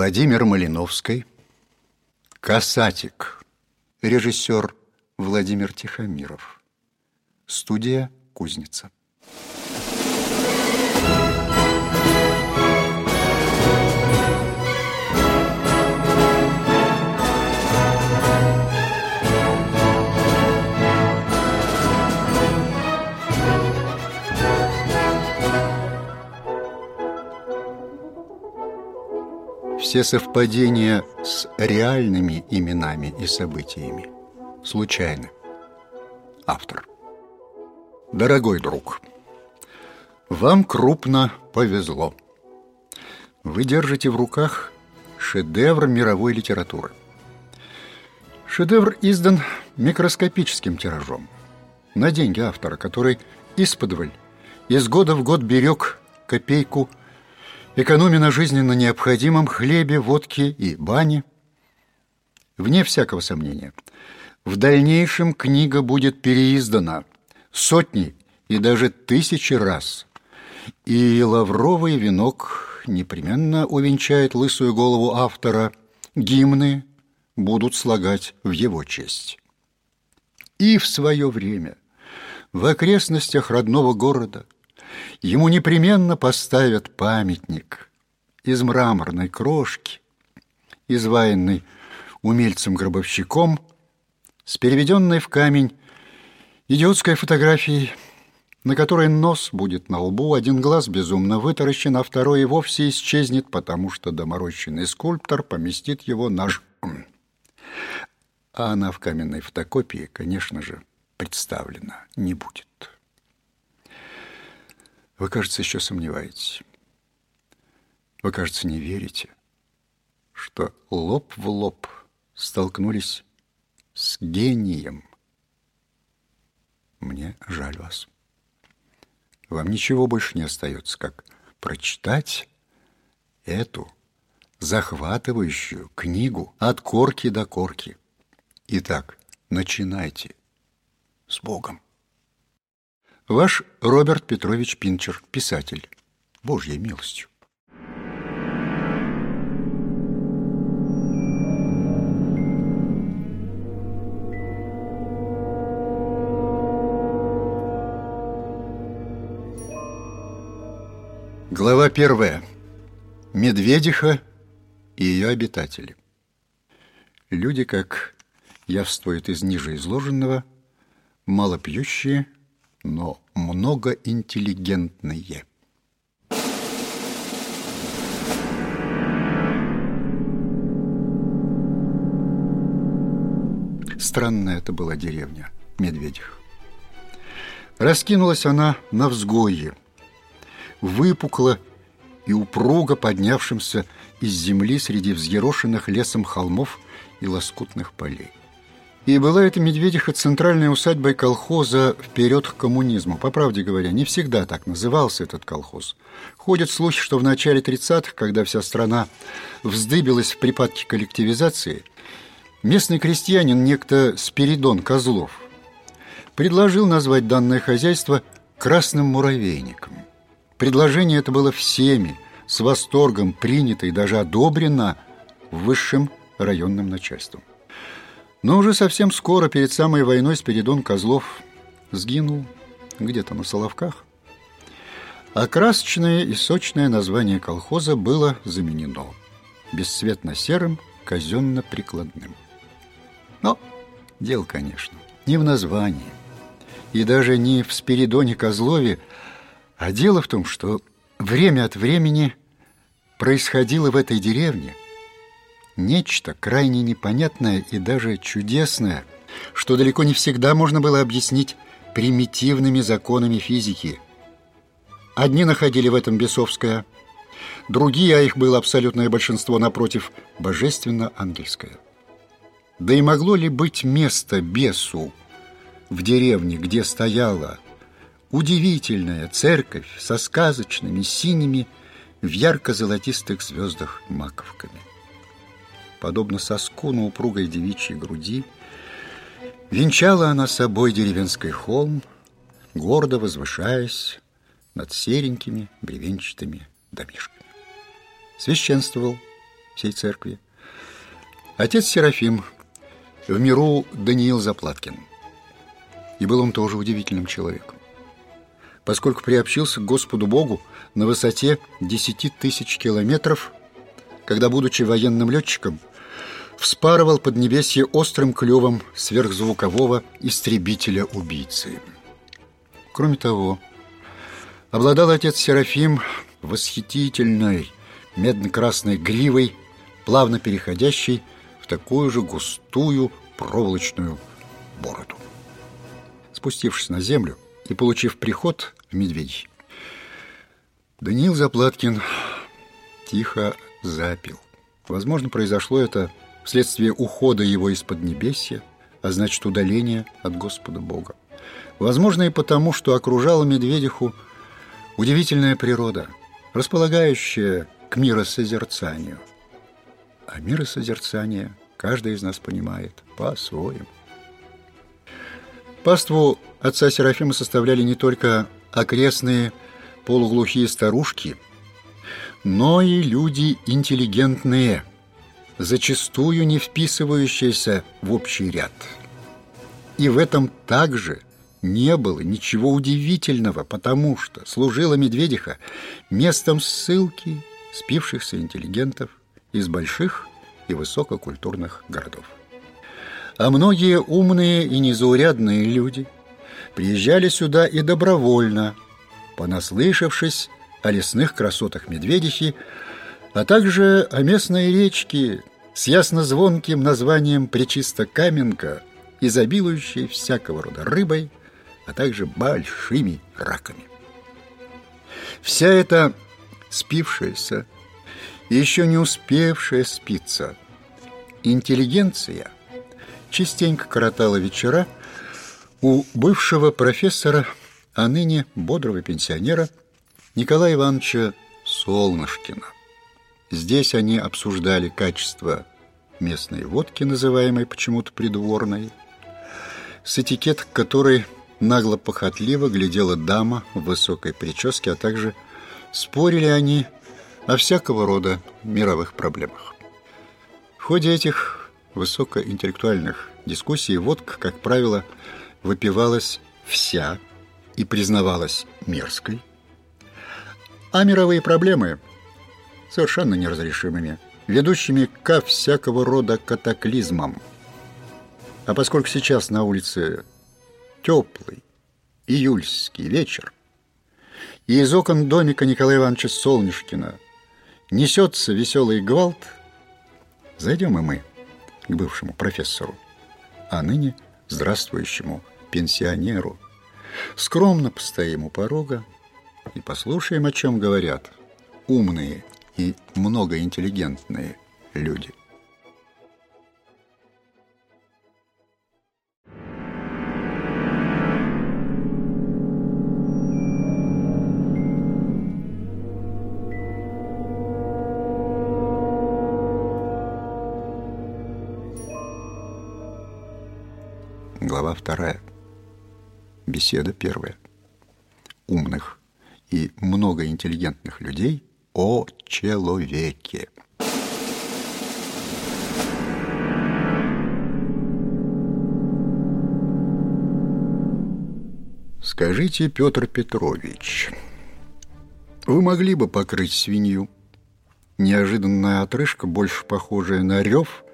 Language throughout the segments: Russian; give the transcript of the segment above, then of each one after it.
Владимир Малиновский, Касатик, режиссер Владимир Тихомиров, студия «Кузница». Все совпадения с реальными именами и событиями случайны. Автор. Дорогой друг, вам крупно повезло. Вы держите в руках шедевр мировой литературы. Шедевр издан микроскопическим тиражом на деньги автора, который исподволь из года в год берег копейку – экономя на жизненно необходимом хлебе, водке и бане. Вне всякого сомнения, в дальнейшем книга будет переиздана сотни и даже тысячи раз, и лавровый венок непременно увенчает лысую голову автора, гимны будут слагать в его честь. И в свое время в окрестностях родного города – ему непременно поставят памятник из мраморной крошки, изваянный умельцем-гробовщиком, с переведенной в камень идиотской фотографией, на которой нос будет на лбу, один глаз безумно вытаращен, а второй и вовсе исчезнет, потому что доморощенный скульптор поместит его на ж... А она в каменной фотокопии, конечно же, представлена не будет. Вы, кажется, еще сомневаетесь. Вы, кажется, не верите, что лоб в лоб столкнулись с гением. Мне жаль вас. Вам ничего больше не остается, как прочитать эту захватывающую книгу от корки до корки. Итак, начинайте с Богом. Ваш Роберт Петрович Пинчер, писатель. Божьей милостью. Глава первая. Медведиха и ее обитатели. Люди, как явствует из ниже изложенного, малопьющие, но многоинтеллигентные. Странная это была деревня Медведях. Раскинулась она на взгойе, выпукла и упруго поднявшимся из земли среди взъерошенных лесом холмов и лоскутных полей. И была эта Медведиха центральной усадьбой колхоза «Вперед к коммунизму». По правде говоря, не всегда так назывался этот колхоз. Ходят слухи, что в начале 30-х, когда вся страна вздыбилась в припадке коллективизации, местный крестьянин, некто Спиридон Козлов, предложил назвать данное хозяйство «красным муравейником». Предложение это было всеми, с восторгом принято и даже одобрено высшим районным начальством. Но уже совсем скоро, перед самой войной, Спиридон Козлов сгинул где-то на Соловках. А красочное и сочное название колхоза было заменено бесцветно-серым, казенно-прикладным. Но дело, конечно, не в названии и даже не в Спиридоне Козлове, а дело в том, что время от времени происходило в этой деревне нечто крайне непонятное и даже чудесное, что далеко не всегда можно было объяснить примитивными законами физики. Одни находили в этом бесовское, другие, а их было абсолютное большинство напротив, божественно-ангельское. Да и могло ли быть место бесу в деревне, где стояла удивительная церковь со сказочными синими в ярко-золотистых звездах маковками? Подобно соску на упругой девичьей груди, венчала она собой деревенский холм, гордо возвышаясь над серенькими бревенчатыми домишками. Священствовал всей церкви. Отец Серафим, в миру Даниил Заплаткин. И был он тоже удивительным человеком. Поскольку приобщился к Господу Богу на высоте 10 тысяч километров, когда, будучи военным летчиком, вспарывал поднебесье острым клювом сверхзвукового истребителя-убийцы. Кроме того, обладал отец Серафим восхитительной медно-красной гривой, плавно переходящей в такую же густую проволочную бороду. Спустившись на землю и получив приход в Медведь, Даниил Заплаткин тихо запил. Возможно, произошло это вследствие ухода его из Поднебесья, а значит, удаления от Господа Бога. Возможно, и потому, что окружала Медведиху удивительная природа, располагающая к миросозерцанию. А миросозерцание каждый из нас понимает по-своему. Паству отца Серафима составляли не только окрестные полуглухие старушки, но и люди интеллигентные – зачастую не вписывающаяся в общий ряд. И в этом также не было ничего удивительного, потому что служила Медведиха местом ссылки спившихся интеллигентов из больших и высококультурных городов. А многие умные и незаурядные люди приезжали сюда и добровольно, понаслышавшись о лесных красотах Медведихи, а также о местной речке с ясно-звонким названием Пречисто Каменка, изобилующей всякого рода рыбой, а также большими раками. Вся эта спившаяся еще не успевшая спиться интеллигенция частенько коротала вечера у бывшего профессора, а ныне бодрого пенсионера Николая Ивановича Солнышкина. Здесь они обсуждали качество местной водки, называемой почему-то придворной, с этикет которой нагло-похотливо глядела дама в высокой прическе, а также спорили они о всякого рода мировых проблемах. В ходе этих высокоинтеллектуальных дискуссий водка, как правило, выпивалась вся и признавалась мерзкой, а мировые проблемы – совершенно неразрешимыми, ведущими ко всякого рода катаклизмам. А поскольку сейчас на улице теплый июльский вечер, и из окон домика Николая Ивановича Солнышкина несется веселый гвалт, зайдем и мы к бывшему профессору, а ныне здравствующему пенсионеру. Скромно постоим у порога и послушаем, о чем говорят умные и многоинтеллигентные люди. Глава вторая. Беседа первая. Умных и многоинтеллигентных людей – о человеке. Скажите, Петр Петрович, вы могли бы покрыть свинью? Неожиданная отрыжка, больше похожая на рев,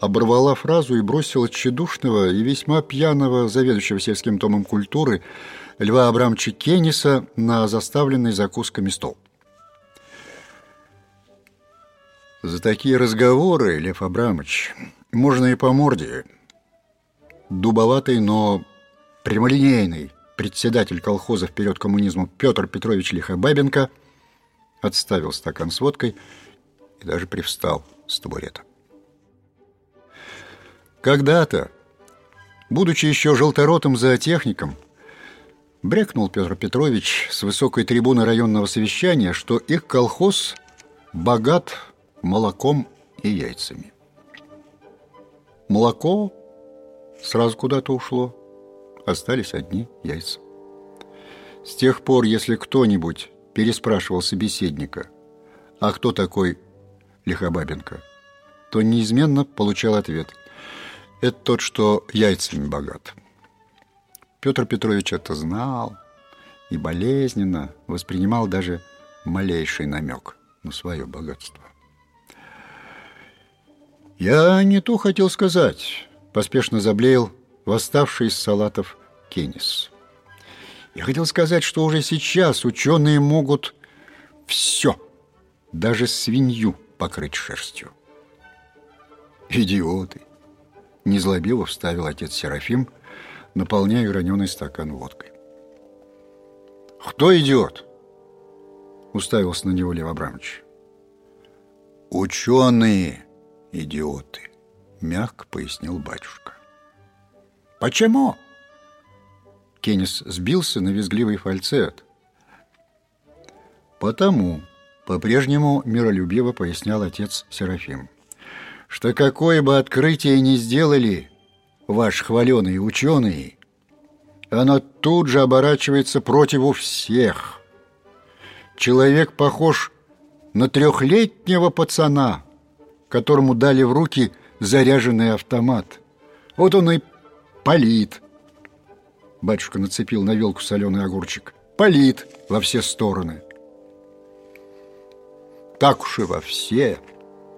оборвала фразу и бросила тщедушного и весьма пьяного заведующего сельским томом культуры Льва Абрамовича Кенниса на заставленный закусками стол. За такие разговоры, Лев Абрамович, можно и по морде. Дубоватый, но прямолинейный председатель колхоза «Вперед коммунизму» Петр Петрович Лихобабенко отставил стакан с водкой и даже привстал с табурета. Когда-то, будучи еще желторотым зоотехником, брекнул Петр Петрович с высокой трибуны районного совещания, что их колхоз богат молоком и яйцами. Молоко сразу куда-то ушло, остались одни яйца. С тех пор, если кто-нибудь переспрашивал собеседника, а кто такой Лихобабенко, то неизменно получал ответ. Это тот, что яйцами богат. Петр Петрович это знал и болезненно воспринимал даже малейший намек на свое богатство. «Я не то хотел сказать», — поспешно заблеял восставший из салатов Кеннис. «Я хотел сказать, что уже сейчас ученые могут все, даже свинью покрыть шерстью». «Идиоты!» — незлобиво вставил отец Серафим, наполняя граненый стакан водкой. «Кто идиот?» — уставился на него Лев Абрамович. «Ученые идиоты», — мягко пояснил батюшка. «Почему?» Кеннис сбился на визгливый фальцет. «Потому», — по-прежнему миролюбиво пояснял отец Серафим, «что какое бы открытие ни сделали ваши хваленые ученые, оно тут же оборачивается против всех. Человек похож на трехлетнего пацана, которому дали в руки заряженный автомат. Вот он и палит. Батюшка нацепил на вилку соленый огурчик. Палит во все стороны. Так уж и во все,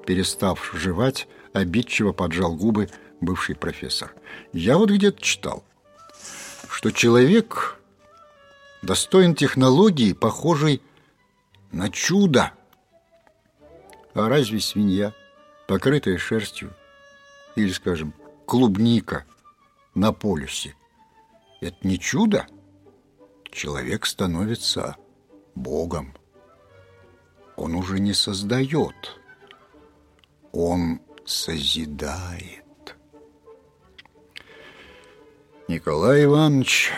перестав жевать, обидчиво поджал губы бывший профессор. Я вот где-то читал – что человек достоин технологии, похожей на чудо. А разве свинья, покрытая шерстью, или, скажем, клубника на полюсе, это не чудо? Человек становится Богом. Он уже не создает, он созидает. Николай Иванович,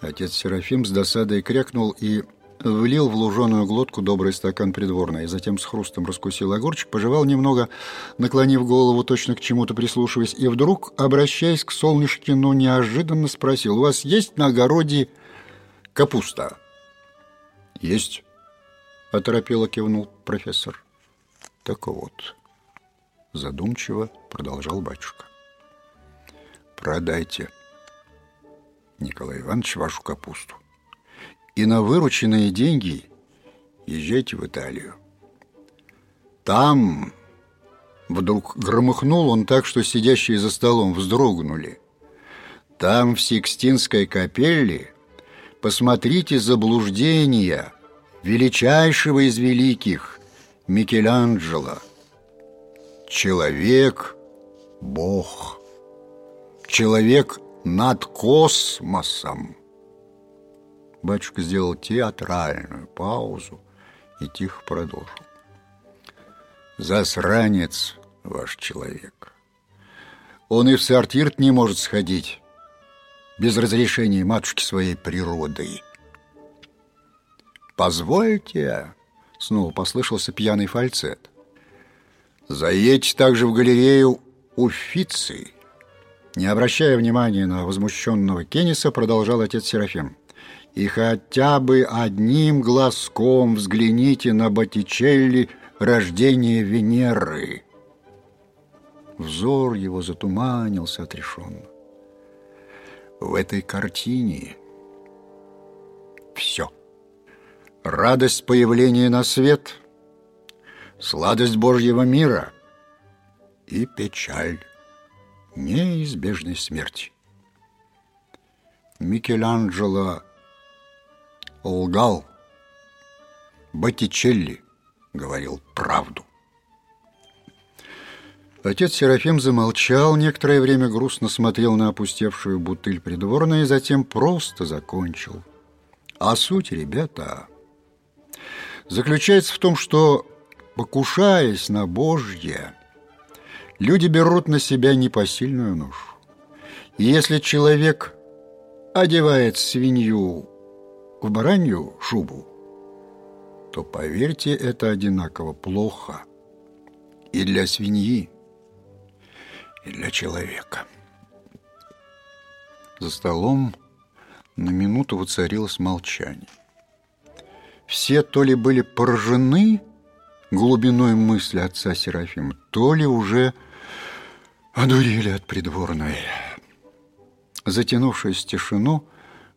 отец Серафим с досадой крякнул и влил в луженую глотку добрый стакан придворной, затем с хрустом раскусил огурчик, пожевал немного, наклонив голову, точно к чему-то прислушиваясь, и вдруг, обращаясь к Солнышкину, неожиданно спросил, «У вас есть на огороде капуста?» «Есть», — оторопело кивнул профессор. «Так вот», — задумчиво продолжал батюшка, «продайте». Николай Иванович, вашу капусту. И на вырученные деньги езжайте в Италию. Там вдруг громыхнул он так, что сидящие за столом вздрогнули. Там, в Сикстинской капелле, посмотрите заблуждения величайшего из великих Микеланджело. Человек – Бог. Человек – над космосом. Батюшка сделал театральную паузу и тихо продолжил. Засранец ваш человек. Он и в сортир не может сходить без разрешения матушки своей природы. «Позвольте», — снова послышался пьяный фальцет, «заедьте также в галерею Уфицы». Не обращая внимания на возмущенного Кенниса, продолжал отец Серафим. «И хотя бы одним глазком взгляните на Боттичелли «Рождение Венеры». Взор его затуманился отрешенно. В этой картине все. Радость появления на свет, сладость Божьего мира и печаль неизбежной смерти. Микеланджело лгал, Боттичелли говорил правду. Отец Серафим замолчал, некоторое время грустно смотрел на опустевшую бутыль придворной и затем просто закончил. А суть, ребята, заключается в том, что, покушаясь на Божье, люди берут на себя непосильную ношу. И если человек одевает свинью в баранью шубу, то, поверьте, это одинаково плохо и для свиньи, и для человека. За столом на минуту воцарилось молчание. Все то ли были поражены, глубиной мысли отца Серафима, то ли уже одурели от придворной. Затянувшись тишину,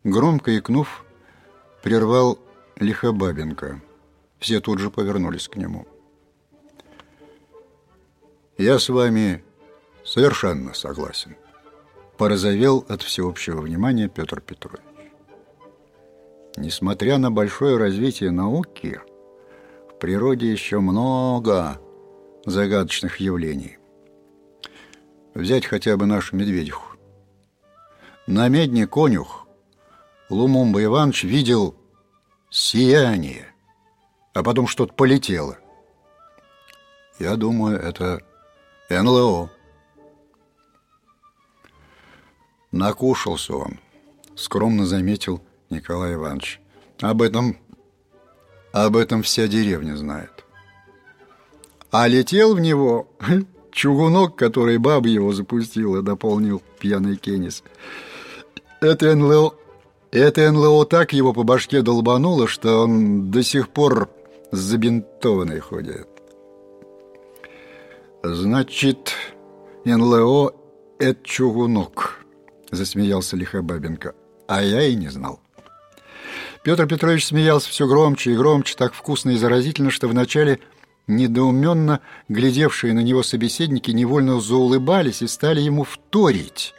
громко икнув, прервал Лихобабенко. Все тут же повернулись к нему. «Я с вами совершенно согласен», – порозовел от всеобщего внимания Петр Петрович. Несмотря на большое развитие науки, в природе еще много загадочных явлений. Взять хотя бы нашу медведиху. На медне конюх Лумумба Иванович видел сияние, а потом что-то полетело. Я думаю, это НЛО. Накушался он, скромно заметил Николай Иванович. Об этом, об этом вся деревня знает. А летел в него чугунок, который баба его запустила, дополнил пьяный Кеннис. Это НЛО, это НЛО так его по башке долбануло, что он до сих пор забинтованный ходит. Значит, НЛО – это чугунок, засмеялся Лихобабенко. А я и не знал. Петр Петрович смеялся все громче и громче, так вкусно и заразительно, что вначале недоуменно глядевшие на него собеседники невольно заулыбались и стали ему вторить.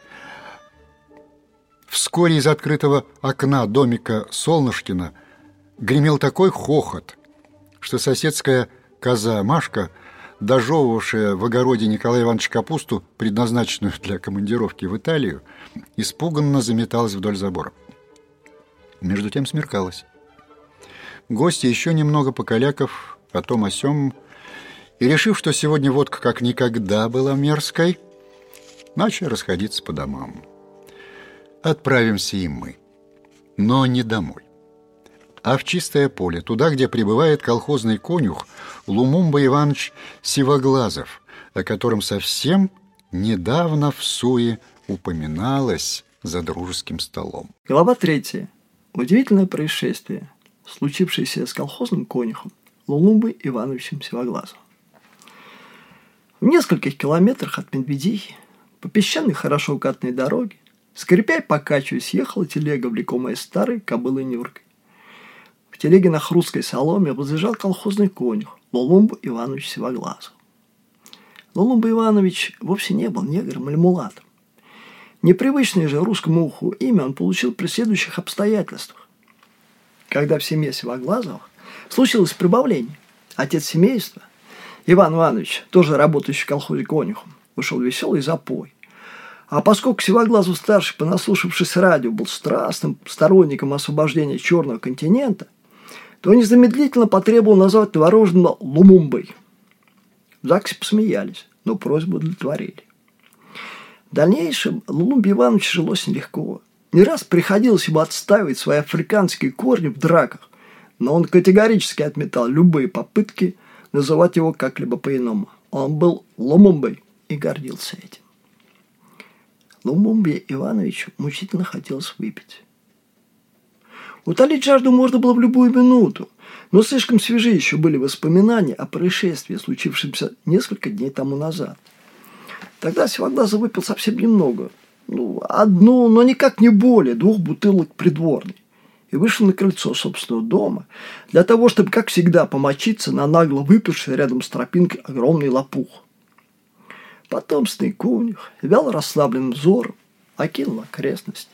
Вскоре из открытого окна домика Солнышкина гремел такой хохот, что соседская коза Машка, дожевывавшая в огороде Николая Ивановича капусту, предназначенную для командировки в Италию, испуганно заметалась вдоль забора. Между тем смеркалось. Гости еще немного покаляков о том о сём, и, решив, что сегодня водка как никогда была мерзкой, начали расходиться по домам. Отправимся и мы, но не домой, а в чистое поле, туда, где пребывает колхозный конюх Лумумба Иванович Сивоглазов, о котором совсем недавно в Суе упоминалось за дружеским столом. Глава третья. Удивительное происшествие, случившееся с колхозным конюхом Лулумбой Ивановичем Сивоглазовым. В нескольких километрах от Медведихи по песчаной хорошо укатной дороге, скрипя и покачиваясь, ехала телега, влекомая старой кобылой Нюркой. В телеге на хрусткой соломе возлежал колхозный конюх Лулумба Иванович Сивоглазов. Лулумба Иванович вовсе не был негром или мулатом. Непривычное же русскому уху имя он получил при следующих обстоятельствах. Когда в семье Сивоглазовых случилось прибавление, отец семейства, Иван Иванович, тоже работающий в колхозе конюхом, вышел веселый запой. А поскольку Сивоглазов старший, понаслушавшись радио, был страстным сторонником освобождения Черного континента, то незамедлительно потребовал назвать новорожденного Лумумбой. В ЗАГСе посмеялись, но просьбу удовлетворили. В дальнейшем Лулумбе Ивановичу жилось нелегко. Не раз приходилось ему отстаивать свои африканские корни в драках, но он категорически отметал любые попытки называть его как-либо по-иному. Он был Лумумбой и гордился этим. Лумумбе Ивановичу мучительно хотелось выпить. Утолить жажду можно было в любую минуту, но слишком свежи еще были воспоминания о происшествии, случившемся несколько дней тому назад – Тогда Сивоглазов выпил совсем немного. Ну, одну, но никак не более двух бутылок придворной. И вышел на крыльцо собственного дома для того, чтобы, как всегда, помочиться на нагло выпивший рядом с тропинкой огромный лопух. Потомственный конюх вял расслабленным взором, окинул окрестность.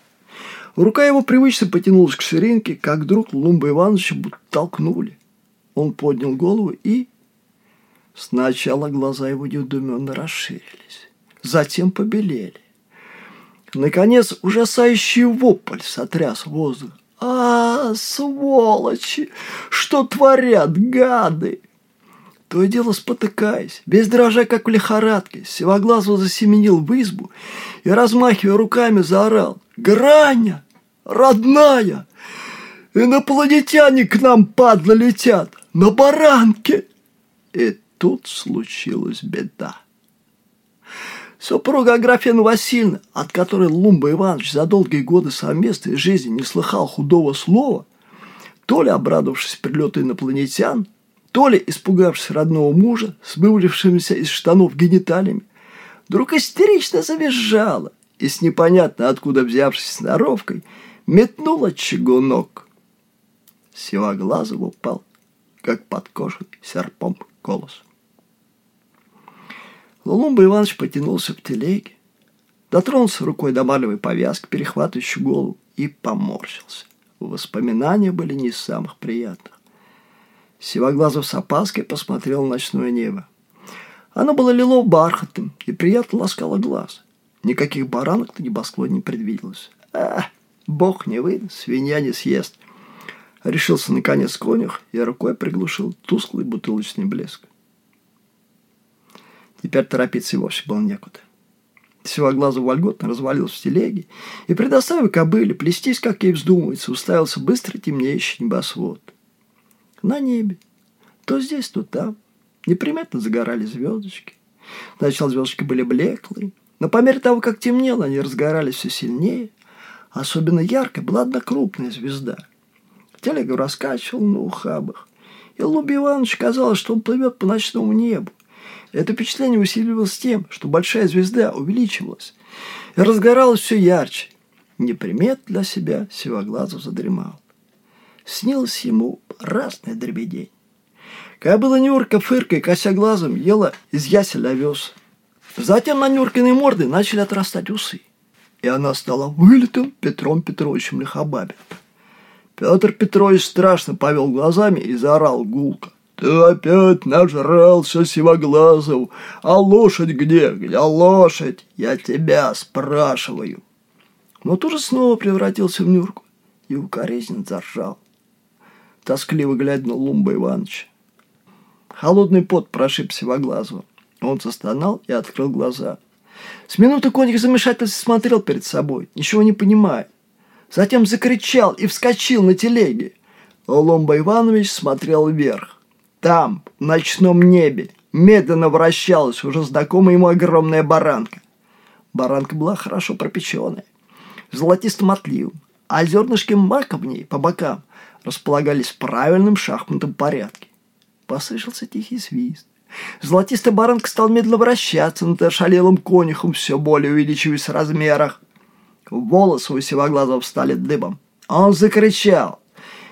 Рука его привычно потянулась к ширинке, как вдруг Лумба Ивановича будто толкнули. Он поднял голову и... Сначала глаза его недоуменно расширились затем побелели. Наконец, ужасающий вопль сотряс воздух. «А, сволочи! Что творят гады!» То и дело спотыкаясь, без дрожа, как в лихорадке, Севоглазов засеменил в избу и, размахивая руками, заорал «Граня! Родная! Инопланетяне к нам, падла, летят! На баранке!» И тут случилась беда. Супруга Аграфена Васильевна, от которой Лумба Иванович за долгие годы совместной жизни не слыхал худого слова, то ли обрадовавшись прилету инопланетян, то ли испугавшись родного мужа с вывалившимися из штанов гениталиями, вдруг истерично завизжала и с непонятно откуда взявшись сноровкой метнула чугунок. Сивоглазов упал, как подкошенный серпом колос. Лулумба Иванович потянулся к телеге, дотронулся рукой до марлевой повязки, перехватывающей голову, и поморщился. Воспоминания были не самых приятных. Сивоглазов с опаской посмотрел ночное небо. Оно было лилово-бархатным и приятно ласкало глаз. Никаких баранок на небосклоне не предвиделось. А, бог не выйдет, свинья не съест. Решился наконец конюх и рукой приглушил тусклый бутылочный блеск. Теперь торопиться и вовсе было некуда. Сивоглазов вольготно развалился в телеге и, предоставив кобыле плестись, как ей вздумается, уставился быстро темнеющий небосвод. На небе. То здесь, то там. Неприметно загорали звездочки. Сначала звездочки были блеклые, но по мере того, как темнело, они разгорались все сильнее. Особенно яркой была одна крупная звезда. Телегу раскачивал на ухабах. И Луби Иванович казалось, что он плывет по ночному небу. Это впечатление усиливалось тем, что большая звезда увеличивалась и разгоралась все ярче. Непримет для себя Сивоглазов задремал. Снилось ему разное дребедень. Кобыла Нюрка, фыркой, кося глазом, ела из ясель овес. Затем на Нюркиной морды начали отрастать усы, и она стала вылитым Петром Петровичем Лихобабин. Петр Петрович страшно повел глазами и заорал гулко. Ты опять нажрался, Сивоглазов. А лошадь где? Где лошадь? Я тебя спрашиваю. Но тоже снова превратился в Нюрку и укоризненно заржал. Тоскливо глядя на Лумба Ивановича. Холодный пот прошиб Сивоглазова. Он застонал и открыл глаза. С минуты конник замешательства смотрел перед собой, ничего не понимая. Затем закричал и вскочил на телеге. Ломба Иванович смотрел вверх. Там, в ночном небе, медленно вращалась уже знакомая ему огромная баранка. Баранка была хорошо пропеченная, золотистым отливом, а зернышки мака в ней по бокам располагались в правильном шахматном порядке. Послышался тихий свист. Золотистая баранка стал медленно вращаться над ошалелым конюхом, все более увеличиваясь в размерах. Волосы у сивоглазого встали дыбом. Он закричал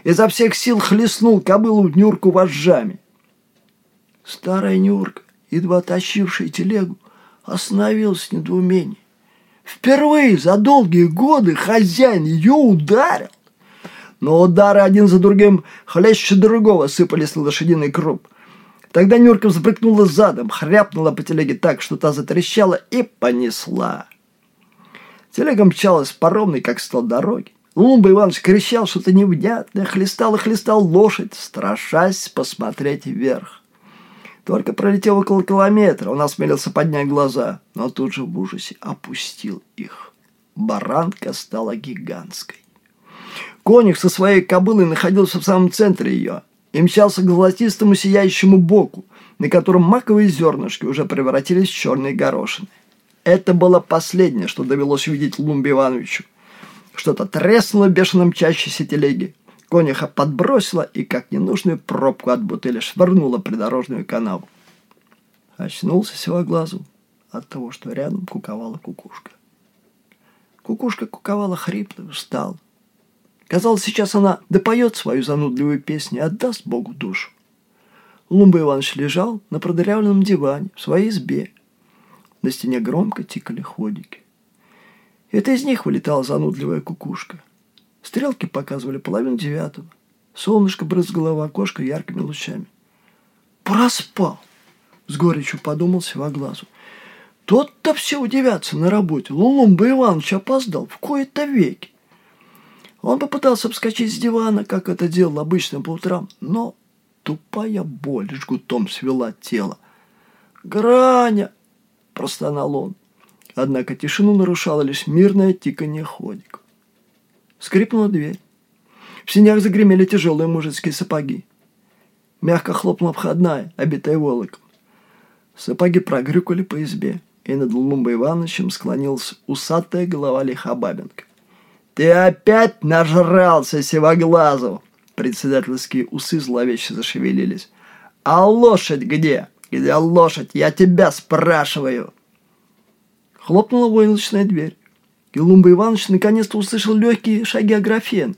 изо всех сил хлестнул кобылу Нюрку вожжами. Старая Нюрка, едва тащившая телегу, остановилась в недоумении. Впервые за долгие годы хозяин ее ударил. Но удары один за другим хлеще другого сыпались на лошадиный круп. Тогда Нюрка взбрыкнула задом, хряпнула по телеге так, что та затрещала и понесла. Телега мчалась по ровной, как стол дороги. Лумба Иванович кричал что-то невнятное, хлестал и хлестал лошадь, страшась посмотреть вверх. Только пролетел около километра, он осмелился поднять глаза, но тут же в ужасе опустил их. Баранка стала гигантской. Конюх со своей кобылой находился в самом центре ее и мчался к золотистому сияющему боку, на котором маковые зернышки уже превратились в черные горошины. Это было последнее, что довелось увидеть Лумбе Ивановичу – что-то треснуло в бешено мчащейся телеге. Конюха подбросила и, как ненужную пробку от бутыли, швырнула придорожную канаву. Очнулся силоглазу от того, что рядом куковала кукушка. Кукушка куковала хрипло, устал. Казалось, сейчас она допоет свою занудливую песню и отдаст Богу душу. Лумба Иванович лежал на продырявленном диване в своей избе. На стене громко тикали ходики. Это из них вылетала занудливая кукушка. Стрелки показывали половину девятого. Солнышко брызгало в окошко яркими лучами. «Проспал!» — с горечью подумал Севоглазу. «Тот-то все удивятся на работе. Лулумба Иванович опоздал в кои-то веки». Он попытался вскочить с дивана, как это делал обычно по утрам, но тупая боль жгутом свела тело. «Граня!» – простонал он. Однако тишину нарушало лишь мирное тиканье ходиков. Скрипнула дверь. В синях загремели тяжелые мужицкие сапоги. Мягко хлопнула входная, обитая волоком. Сапоги прогрюкали по избе, и над Лумбой Ивановичем склонилась усатая голова лиха Бабенко. «Ты опять нажрался, Севоглазов!» Председательские усы зловеще зашевелились. А лошадь где? Где лошадь? Я тебя спрашиваю!» Хлопнула войлочная дверь. И Лумба Иванович наконец-то услышал легкие шаги Аграфен.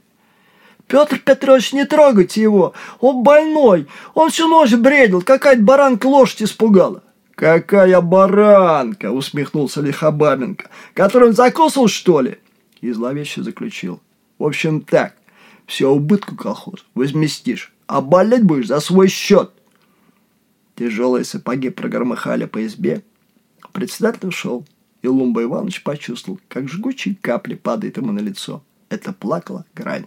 «Петр Петрович, не трогайте его! Он больной! Он всю ночь бредил! Какая-то баранка лошадь испугала!» «Какая баранка!» – усмехнулся Лихобаменко. «Который он закусал, что ли?» И зловеще заключил. «В общем, так. Все убытку колхоз возместишь, а болеть будешь за свой счет». Тяжелые сапоги прогромыхали по избе. Председатель ушел, и Лумба Иванович почувствовал, как жгучие капли падают ему на лицо. Это плакала грань.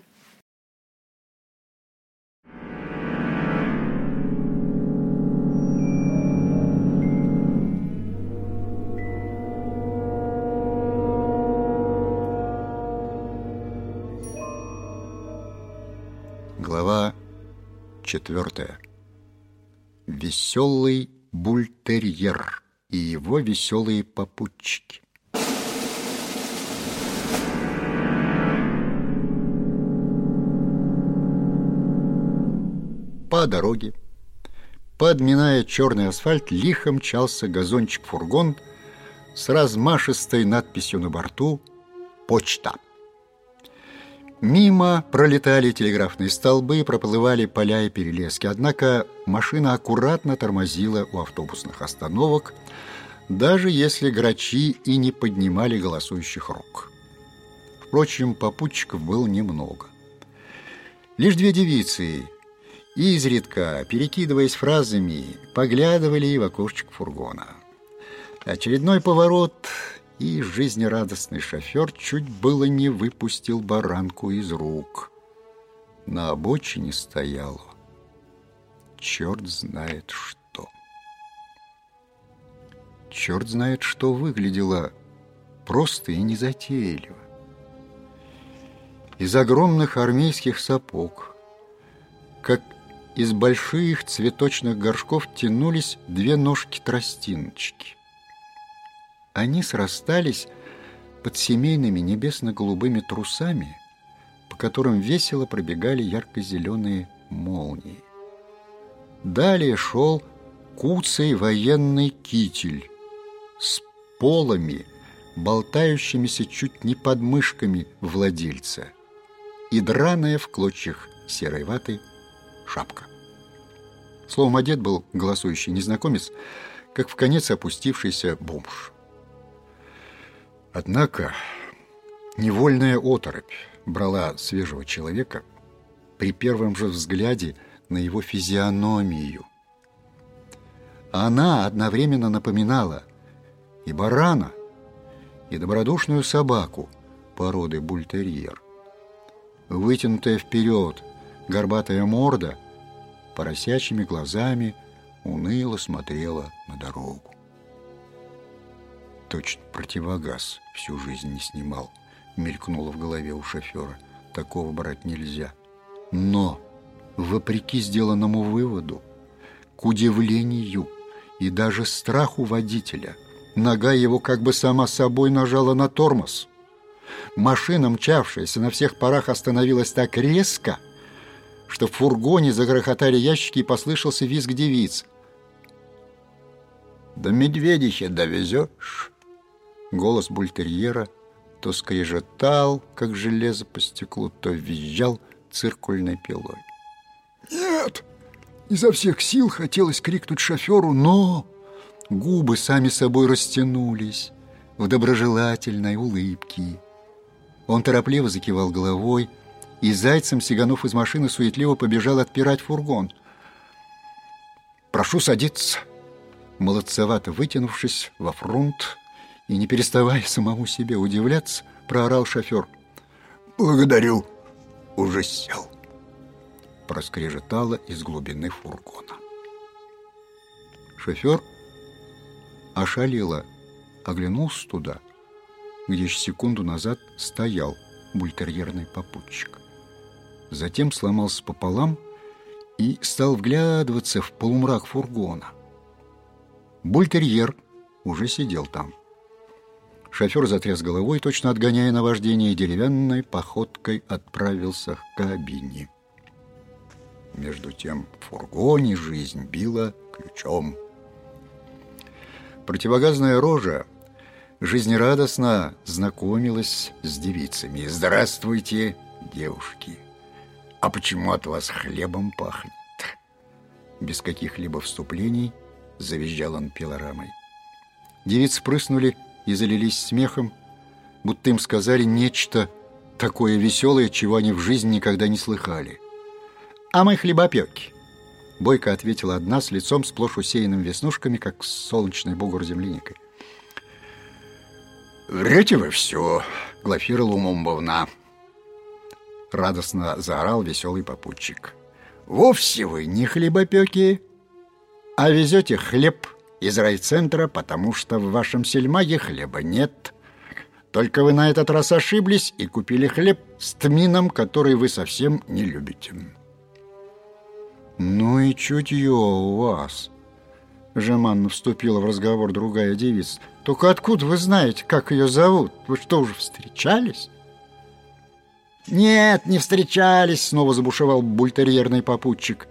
Глава четвертая. Веселый бультерьер и его веселые попутчики. По дороге, подминая черный асфальт, лихо мчался газончик-фургон с размашистой надписью на борту «Почта». Мимо пролетали телеграфные столбы, проплывали поля и перелески. Однако машина аккуратно тормозила у автобусных остановок, даже если грачи и не поднимали голосующих рук. Впрочем, попутчиков было немного. Лишь две девицы, изредка, перекидываясь фразами, поглядывали в окошечко фургона. Очередной поворот и жизнерадостный шофер чуть было не выпустил баранку из рук. На обочине стояло черт знает что. Черт знает что выглядело просто и незатейливо. Из огромных армейских сапог, как из больших цветочных горшков тянулись две ножки-тростиночки – они срастались под семейными небесно-голубыми трусами, по которым весело пробегали ярко-зеленые молнии. Далее шел куцый военный китель с полами, болтающимися чуть не под мышками владельца, и драная в клочьях серой ваты шапка. Словом, одет был голосующий незнакомец, как в конец опустившийся бомж. Однако невольная оторопь брала свежего человека при первом же взгляде на его физиономию. Она одновременно напоминала и барана, и добродушную собаку породы бультерьер. Вытянутая вперед горбатая морда поросячьими глазами уныло смотрела на дорогу. Точно противогаз всю жизнь не снимал. Мелькнуло в голове у шофера. Такого брать нельзя. Но, вопреки сделанному выводу, к удивлению и даже страху водителя, нога его как бы сама собой нажала на тормоз. Машина, мчавшаяся на всех парах, остановилась так резко, что в фургоне загрохотали ящики и послышался визг девиц. «До Медведища довезешь?» Голос бультерьера то скрежетал, как железо по стеклу, то визжал циркульной пилой. «Нет!» Изо всех сил хотелось крикнуть шоферу, но губы сами собой растянулись в доброжелательной улыбке. Он торопливо закивал головой, и зайцем, сиганув из машины, суетливо побежал отпирать фургон. «Прошу садиться!» Молодцевато вытянувшись во фронт, и, не переставая самому себе удивляться, проорал шофер. «Благодарю, уже сел!» Проскрежетало из глубины фургона. Шофер ошалело оглянулся туда, где еще секунду назад стоял бультерьерный попутчик. Затем сломался пополам и стал вглядываться в полумрак фургона. Бультерьер уже сидел там. Шофер затряс головой, точно отгоняя наваждение, и деревянной походкой отправился к кабине. Между тем в фургоне жизнь била ключом. Противогазная рожа жизнерадостно знакомилась с девицами. «Здравствуйте, девушки! А почему от вас хлебом пахнет?» Без каких-либо вступлений завизжал он пилорамой. Девицы прыснули и залились смехом, будто им сказали нечто такое веселое, чего они в жизни никогда не слыхали. «А мы хлебопеки!» Бойко ответила одна с лицом сплошь усеянным веснушками, как солнечный бугор земляникой. «Врете вы все, Глафира Лумумбовна!» Радостно заорал веселый попутчик. «Вовсе вы не хлебопеки, а везете хлеб из райцентра, потому что в вашем сельмаге хлеба нет. Только вы на этот раз ошиблись и купили хлеб с тмином, который вы совсем не любите». «Ну и чутье у вас!» Жеманно вступила в разговор другая девица. «Только откуда вы знаете, как ее зовут? Вы что, уже встречались?» «Нет, не встречались», — снова забушевал бультерьерный попутчик.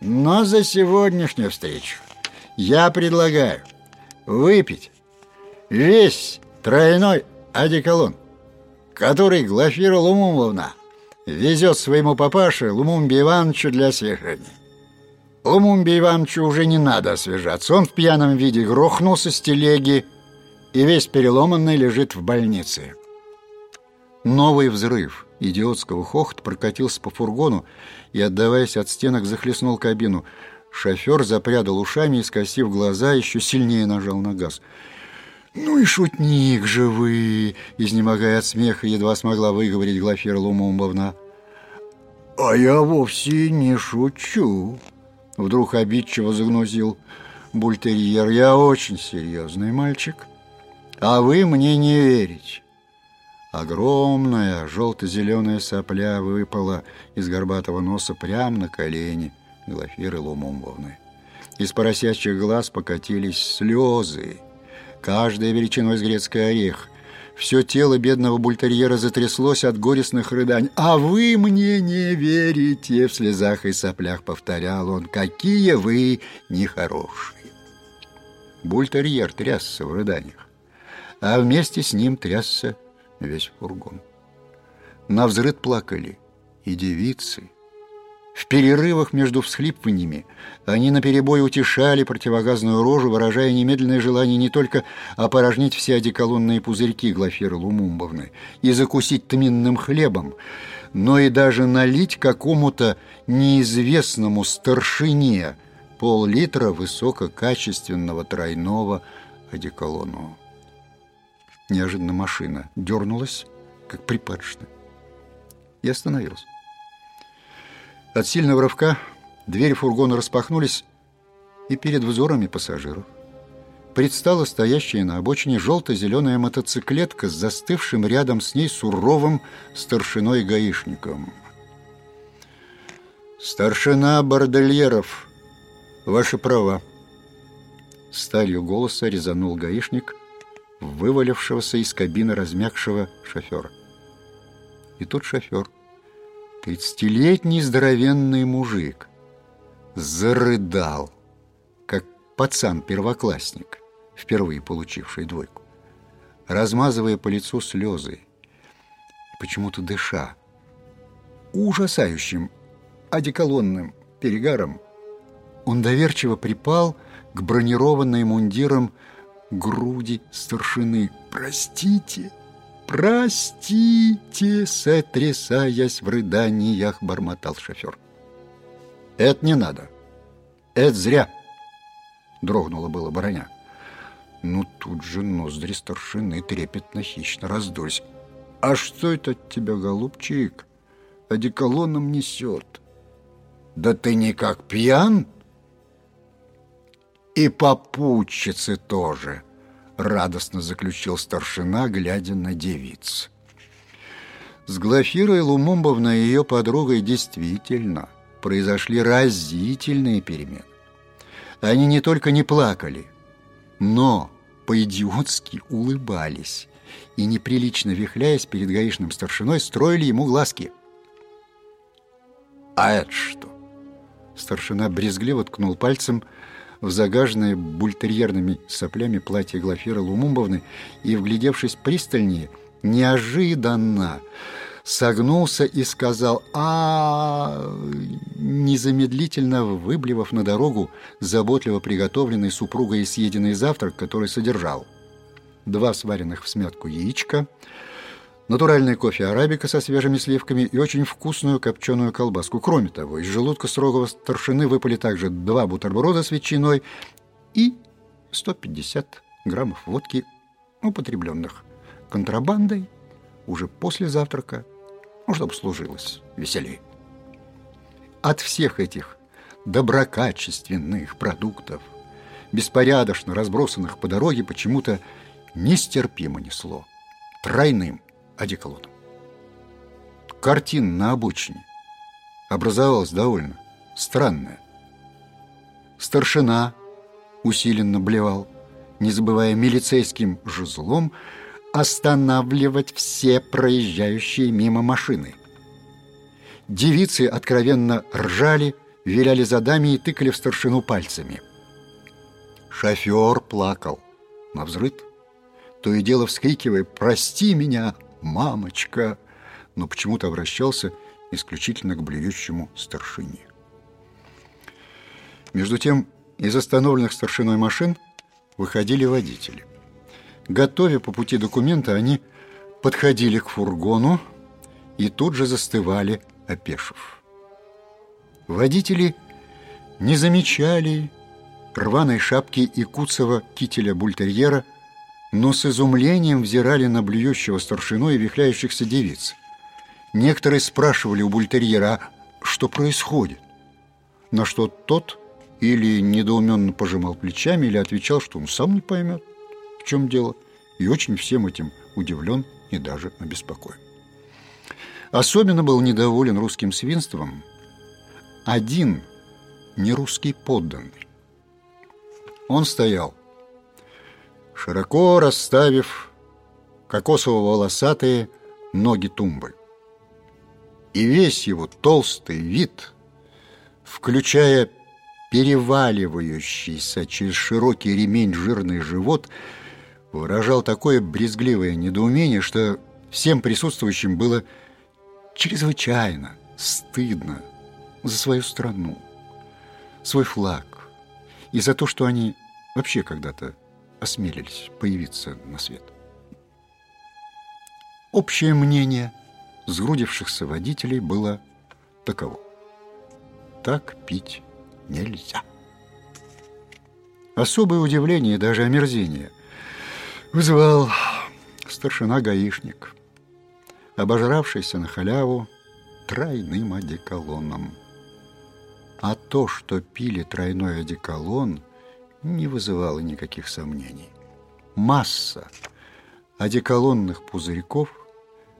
«Но за сегодняшнюю встречу я предлагаю выпить весь тройной одеколон, который Глафира Лумумовна везет своему папаше Лумумбе Ивановичу для освежения. Лумумбе Ивановичу уже не надо освежаться. Он в пьяном виде грохнулся с телеги и весь переломанный лежит в больнице. Новый взрыв идиотского хохот прокатился по фургону и, отдаваясь от стенок, захлестнул кабину. Шофер запрядал ушами и, скосив глаза, еще сильнее нажал на газ. «Ну и шутник же вы!» — изнемогая от смеха, едва смогла выговорить Глафира Лумумбовна. «А я вовсе не шучу!» — вдруг обидчиво загнузил бультерьер. «Я очень серьезный мальчик, а вы мне не верите». Огромная желто-зеленая сопля выпала из горбатого носа прямо на колени Глафиры Лумумбовны. Из поросячьих глаз покатились слезы каждая величиной с грецкий орех. Все тело бедного бультерьера затряслось от горестных рыданий. «А вы мне не верите!» — в слезах и соплях повторял он. «Какие вы нехорошие!» Бультерьер трясся в рыданиях, а вместе с ним трясся весь фургон. На взрыд плакали и девицы, в перерывах между всхлипываниями они наперебой утешали противогазную рожу, выражая немедленное желание не только опорожнить все одеколонные пузырьки Глафиры Лумумбовны и закусить тминным хлебом, но и даже налить какому-то неизвестному старшине пол-литра высококачественного тройного одеколону. Неожиданно машина дернулась, как припадочная, и остановилась. От сильного рывка двери фургона распахнулись, и перед взорами пассажиров предстала стоящая на обочине желто-зеленая мотоциклетка с застывшим рядом с ней суровым старшиной-гаишником. «Старшина Бордельеров, ваши права!» Сталью голоса резанул гаишник, вывалившегося из кабины размягшего шофера. И тот шофер – Тридцатилетний здоровенный мужик зарыдал, как пацан-первоклассник, впервые получивший двойку, размазывая по лицу слезы, почему-то дыша, ужасающим одеколонным перегаром, он доверчиво припал к бронированной мундирам груди старшины. «Простите!» «Простите!» — сотрясаясь в рыданиях, бормотал шофер. «Это не надо. Это зря!» — дрогнула было броня. Ну, тут же ноздри старшины трепетно хищно раздулись. «А что это от тебя, голубчик? Одеколоном несет». «Да ты никак пьян?» «И попутчицы тоже!» Радостно заключил старшина, глядя на девиц. С Глафирой Лумумбовной и ее подругой действительно произошли разительные перемены. Они не только не плакали, но по-идиотски улыбались и, неприлично вихляясь перед гаишным старшиной, строили ему глазки. «А это что?» Старшина брезгливо ткнул пальцем в загаженное бультерьерными соплями платье Глафиры Лумумбовны и, вглядевшись пристальнее, неожиданно согнулся и сказал а, незамедлительно выблевав на дорогу заботливо приготовленный супругой съеденный завтрак, который содержал два сваренных в смятку яичка, натуральный кофе арабика со свежими сливками и очень вкусную копченую колбаску. Кроме того, из желудка строгого старшины выпали также два бутерброда с ветчиной и 150 граммов водки, употребленных контрабандой уже после завтрака, ну, чтобы служилось веселее. От всех этих доброкачественных продуктов, беспорядочно разбросанных по дороге, почему-то нестерпимо несло тройным одеколоном. Картина на обочине образовалась довольно странная. Старшина усиленно блевал, не забывая милицейским жезлом останавливать все проезжающие мимо машины. Девицы откровенно ржали, виляли задами и тыкали в старшину пальцами. Шофер плакал на взрыв, то и дело вскрикивая «Прости меня, мамочка!» но почему-то обращался исключительно к блюющему старшине. Между тем, из остановленных старшиной машин выходили водители. Готовя по пути документы, они подходили к фургону и тут же застывали, опешив. Водители не замечали рваной шапки и куцого кителя бультерьера, но с изумлением взирали на блюющего старшину и вихляющихся девиц. Некоторые спрашивали у бультерьера, что происходит, на что тот или недоуменно пожимал плечами, или отвечал, что он сам не поймет в чем дело, и очень всем этим удивлен и даже обеспокоен. Особенно был недоволен русским свинством один нерусский подданный. Он стоял, широко расставив кокосово-волосатые ноги тумбы. И весь его толстый вид, включая переваливающийся через широкий ремень жирный живот – выражал такое брезгливое недоумение, что всем присутствующим было чрезвычайно стыдно за свою страну, свой флаг и за то, что они вообще когда-то осмелились появиться на свет. Общее мнение сгрудившихся водителей было таково. Так пить нельзя. Особое удивление и даже омерзение – Вызывал старшина-гаишник, обожравшийся на халяву тройным одеколоном. А то, что пили тройной одеколон, не вызывало никаких сомнений. Масса одеколонных пузырьков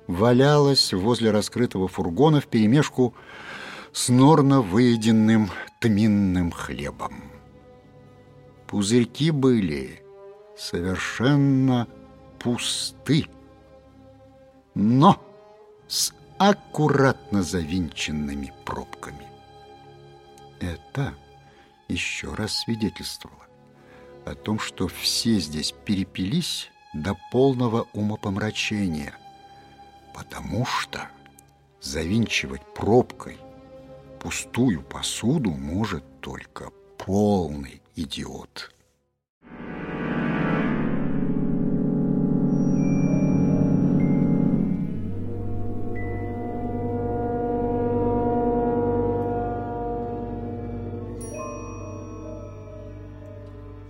валялась возле раскрытого фургона вперемешку с норно выеденным тминным хлебом. Пузырьки были совершенно пусты, но с аккуратно завинченными пробками. Это еще раз свидетельствовало о том, что все здесь перепились до полного умопомрачения, потому что завинчивать пробкой пустую посуду может только полный идиот.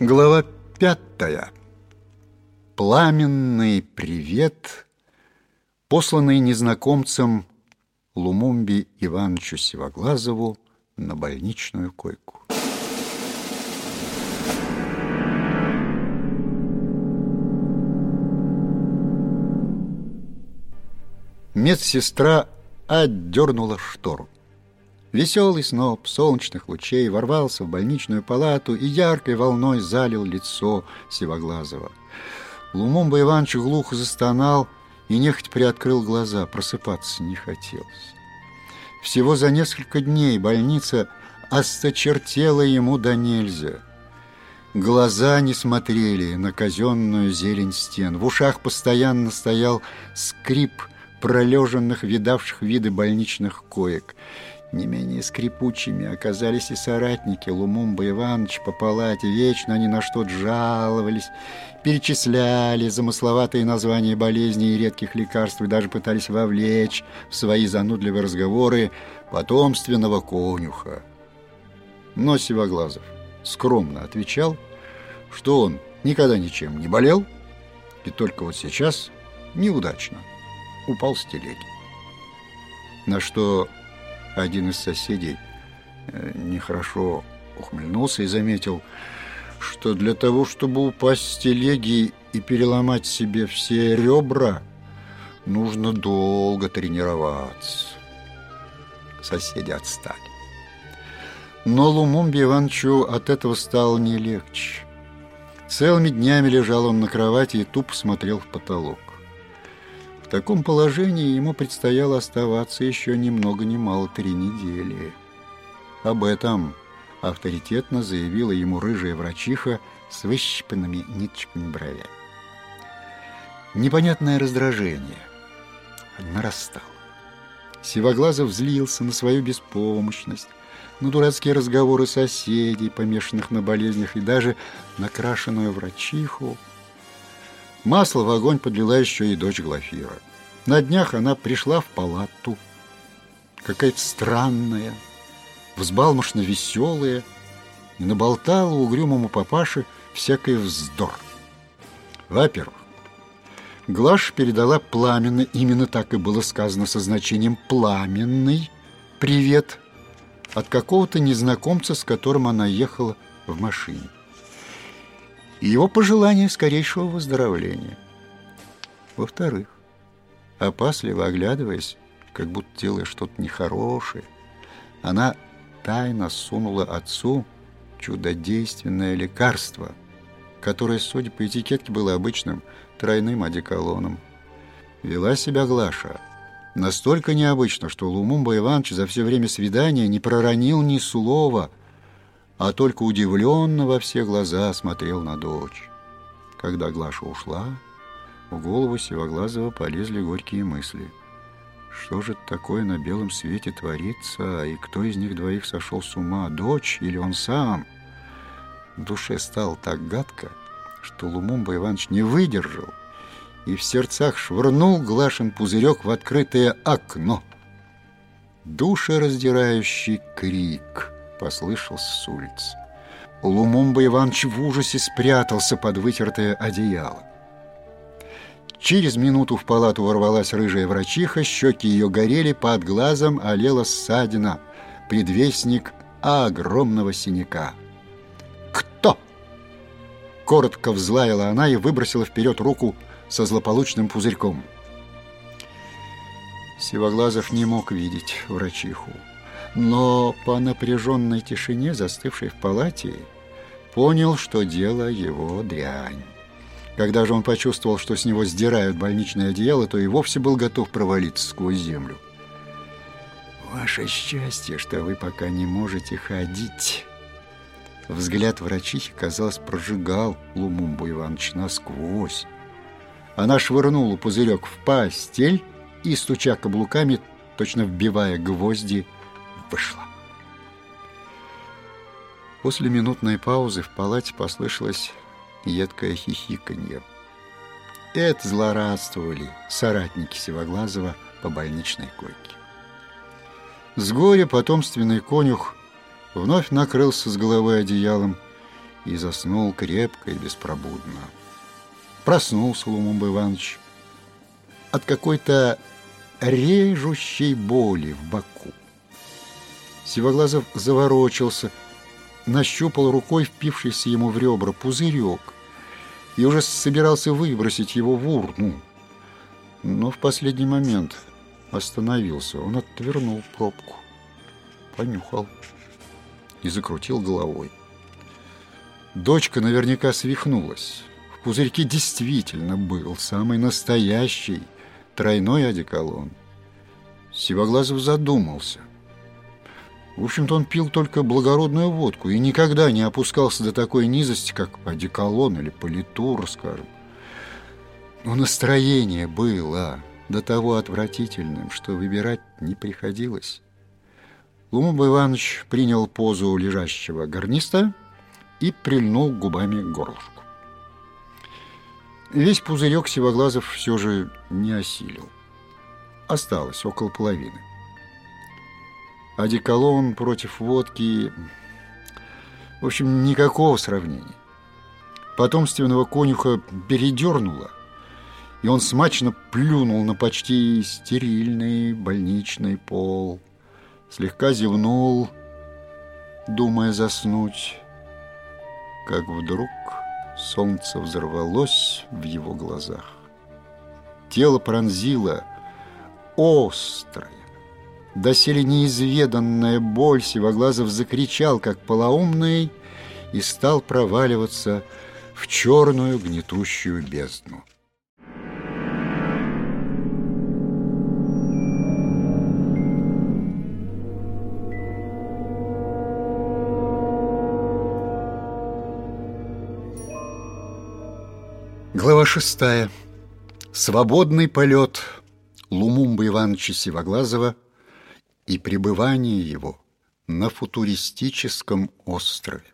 Глава пятая. Пламенный привет, посланный незнакомцем Лумумби Ивановичу Сивоглазову на больничную койку. Медсестра отдернула штору. Веселый сноп солнечных лучей ворвался в больничную палату и яркой волной залил лицо Сивоглазова. Лумумба Иванович глухо застонал и нехотя приоткрыл глаза, просыпаться не хотелось. Всего за несколько дней больница осточертела ему до нельзя. Глаза не смотрели на казенную зелень стен. В ушах постоянно стоял скрип пролеженных, видавших виды больничных коек. Не менее скрипучими оказались и соратники Лумумба Иванович по палате. Вечно они на что-то жаловались, перечисляли замысловатые названия болезней и редких лекарств и даже пытались вовлечь в свои занудливые разговоры потомственного конюха. Но Сивоглазов скромно отвечал, что он никогда ничем не болел, и только вот сейчас неудачно упал с телеги. На что один из соседей э, нехорошо ухмыльнулся и заметил, что для того, чтобы упасть с телеги и переломать себе все ребра, нужно долго тренироваться. Соседи отстали. Но Лумумбе Ивановичу от этого стало не легче. Целыми днями лежал он на кровати и тупо смотрел в потолок. Таком положении ему предстояло оставаться еще ни много ни мало три недели. Об этом авторитетно заявила ему рыжая врачиха с выщипанными ниточками бровей. Непонятное раздражение нарастало. Сивоглазов злился на свою беспомощность, на дурацкие разговоры соседей, помешанных на болезнях, и даже на крашеную врачиху. Масло в огонь подлила еще и дочь Глафира. На днях она пришла в палату, какая-то странная, взбалмошно веселая, и наболтала угрюмому папаше всякий вздор. Во-первых, Глаш передала пламенно, именно так и было сказано со значением «пламенный», «привет» от какого-то незнакомца, с которым она ехала в машине. И его пожелание скорейшего выздоровления. Во-вторых, опасливо оглядываясь, как будто делая что-то нехорошее, она тайно сунула отцу чудодейственное лекарство, которое, судя по этикетке, было обычным тройным одеколоном. Вела себя Глаша – Настолько необычно, что Лумумба Иванович за все время свидания не проронил ни слова, а только удивленно во все глаза смотрел на дочь. Когда Глаша ушла, в голову Сивоглазова полезли горькие мысли. Что же такое на белом свете творится, и кто из них двоих сошел с ума, дочь или он сам? В душе стало так гадко, что Лумумба Иванович не выдержал и в сердцах швырнул Глашин пузырек в открытое окно. Душераздирающий крик послышался с улицы. Лумумба Иванович в ужасе спрятался под вытертое одеяло. Через минуту в палату ворвалась рыжая врачиха, щеки ее горели, под глазом олела ссадина, предвестник огромного синяка. «Кто?» Коротко взлаяла она и выбросила вперед руку со злополучным пузырьком. Сивоглазов не мог видеть врачиху, но по напряженной тишине, застывшей в палате, понял, что дело его дрянь. Когда же он почувствовал, что с него сдирают больничное одеяло, то и вовсе был готов провалиться сквозь землю. «Ваше счастье, что вы пока не можете ходить». Взгляд врачихи, казалось, прожигал Лумумбу Иванович насквозь. Она швырнула пузырек в постель и, стуча каблуками, точно вбивая гвозди, вышла. После минутной паузы в палате послышалось едкое хихиканье. Это злорадствовали соратники Сивоглазова по больничной койке. С горя потомственный конюх вновь накрылся с головой одеялом и заснул крепко и беспробудно. Проснулся Лумумба Иванович от какой-то режущей боли в боку. Сивоглазов заворочился, нащупал рукой впившийся ему в ребра пузырек и уже собирался выбросить его в урну. Но в последний момент остановился. Он отвернул пробку, понюхал и закрутил головой. Дочка наверняка свихнулась пузырьке действительно был самый настоящий тройной одеколон. Сивоглазов задумался. В общем-то, он пил только благородную водку и никогда не опускался до такой низости, как одеколон или политур, скажем. Но настроение было до того отвратительным, что выбирать не приходилось. Лумумба Иванович принял позу лежащего гарниста и прильнул губами к горлышку. Весь пузырек Сивоглазов все же не осилил. Осталось около половины. Одеколон против водки... В общем, никакого сравнения. Потомственного конюха передернуло, и он смачно плюнул на почти стерильный больничный пол, слегка зевнул, думая заснуть, как вдруг солнце взорвалось в его глазах. Тело пронзило острое, доселе неизведанная боль Сивоглазов закричал, как полоумный, и стал проваливаться в черную гнетущую бездну. Глава шестая. Свободный полет Лумумба Ивановича Сивоглазова и пребывание его на футуристическом острове.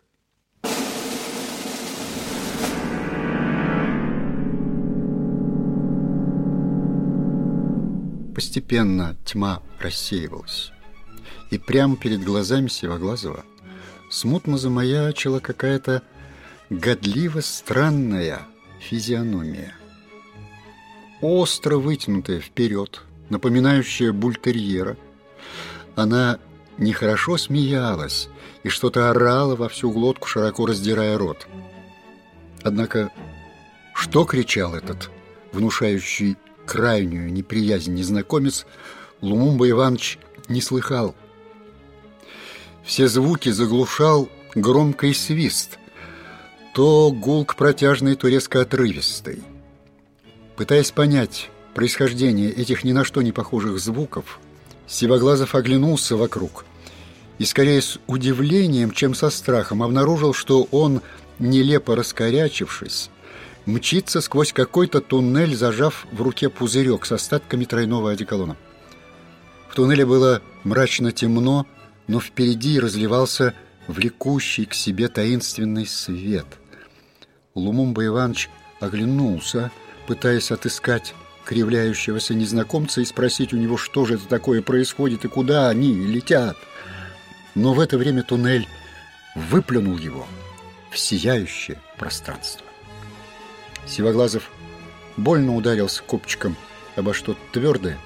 Постепенно тьма рассеивалась, и прямо перед глазами Сивоглазова смутно замаячила какая-то годливо странная физиономия. Остро вытянутая вперед, напоминающая бультерьера – она нехорошо смеялась и что-то орала во всю глотку, широко раздирая рот. Однако, что кричал этот, внушающий крайнюю неприязнь незнакомец, Лумумба Иванович не слыхал. Все звуки заглушал громкий свист, то гулк протяжный, то резко отрывистый. Пытаясь понять происхождение этих ни на что не похожих звуков, Сивоглазов оглянулся вокруг и скорее с удивлением, чем со страхом, обнаружил, что он, нелепо раскорячившись, мчится сквозь какой-то туннель, зажав в руке пузырек с остатками тройного одеколона. В туннеле было мрачно темно, но впереди разливался влекущий к себе таинственный свет. Лумумба Иванович оглянулся, пытаясь отыскать кривляющегося незнакомца и спросить у него, что же это такое происходит и куда они летят. Но в это время туннель выплюнул его в сияющее пространство. Сивоглазов больно ударился копчиком обо что-то твердое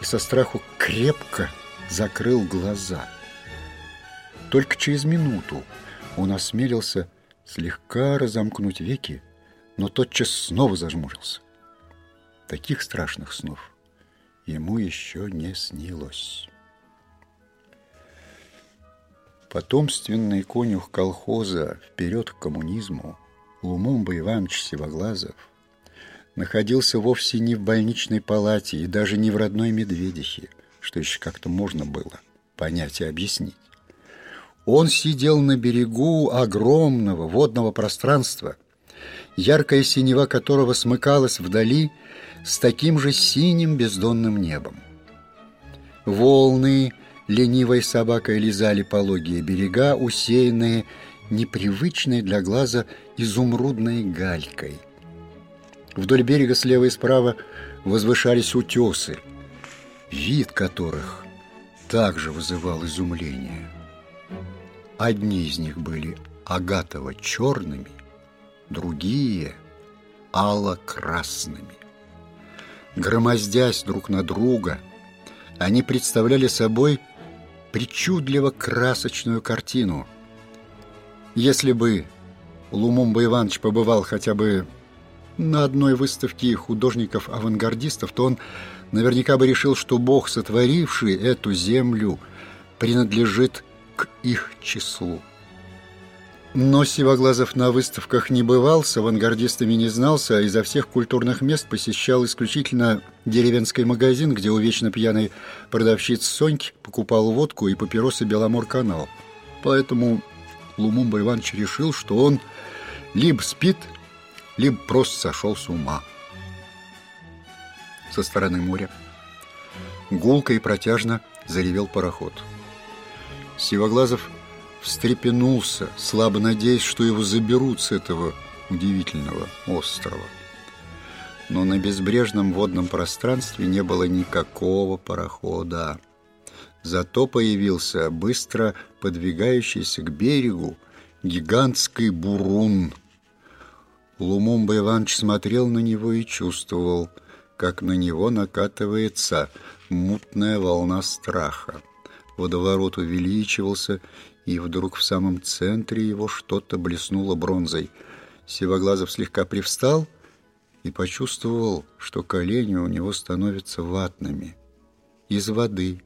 и со страху крепко закрыл глаза. Только через минуту он осмелился слегка разомкнуть веки, но тотчас снова зажмурился. Таких страшных снов ему еще не снилось. Потомственный конюх колхоза «Вперед к коммунизму» Лумумба Иванович Сивоглазов находился вовсе не в больничной палате и даже не в родной Медведихе, что еще как-то можно было понять и объяснить. Он сидел на берегу огромного водного пространства, яркая синева которого смыкалась вдали – с таким же синим бездонным небом. Волны ленивой собакой лизали пологие берега, усеянные непривычной для глаза изумрудной галькой. Вдоль берега слева и справа возвышались утесы, вид которых также вызывал изумление. Одни из них были агатово-черными, другие – ало-красными. Громоздясь друг на друга, они представляли собой причудливо красочную картину. Если бы Лумумба Иванович побывал хотя бы на одной выставке художников-авангардистов, то он наверняка бы решил, что Бог, сотворивший эту землю, принадлежит к их числу. Но Сивоглазов на выставках не бывал, с авангардистами не знался, а изо всех культурных мест посещал исключительно деревенский магазин, где у вечно пьяной продавщицы Соньки покупал водку и папиросы Беломор-канал. Поэтому Лумумба Иванович решил, что он либо спит, либо просто сошел с ума. Со стороны моря гулко и протяжно заревел пароход. Сивоглазов встрепенулся, слабо надеясь, что его заберут с этого удивительного острова. Но на безбрежном водном пространстве не было никакого парохода. Зато появился быстро подвигающийся к берегу гигантский бурун. Лумумба Иванович смотрел на него и чувствовал, как на него накатывается мутная волна страха. Водоворот увеличивался, и вдруг в самом центре его что-то блеснуло бронзой. Севоглазов слегка привстал и почувствовал, что колени у него становятся ватными. Из воды,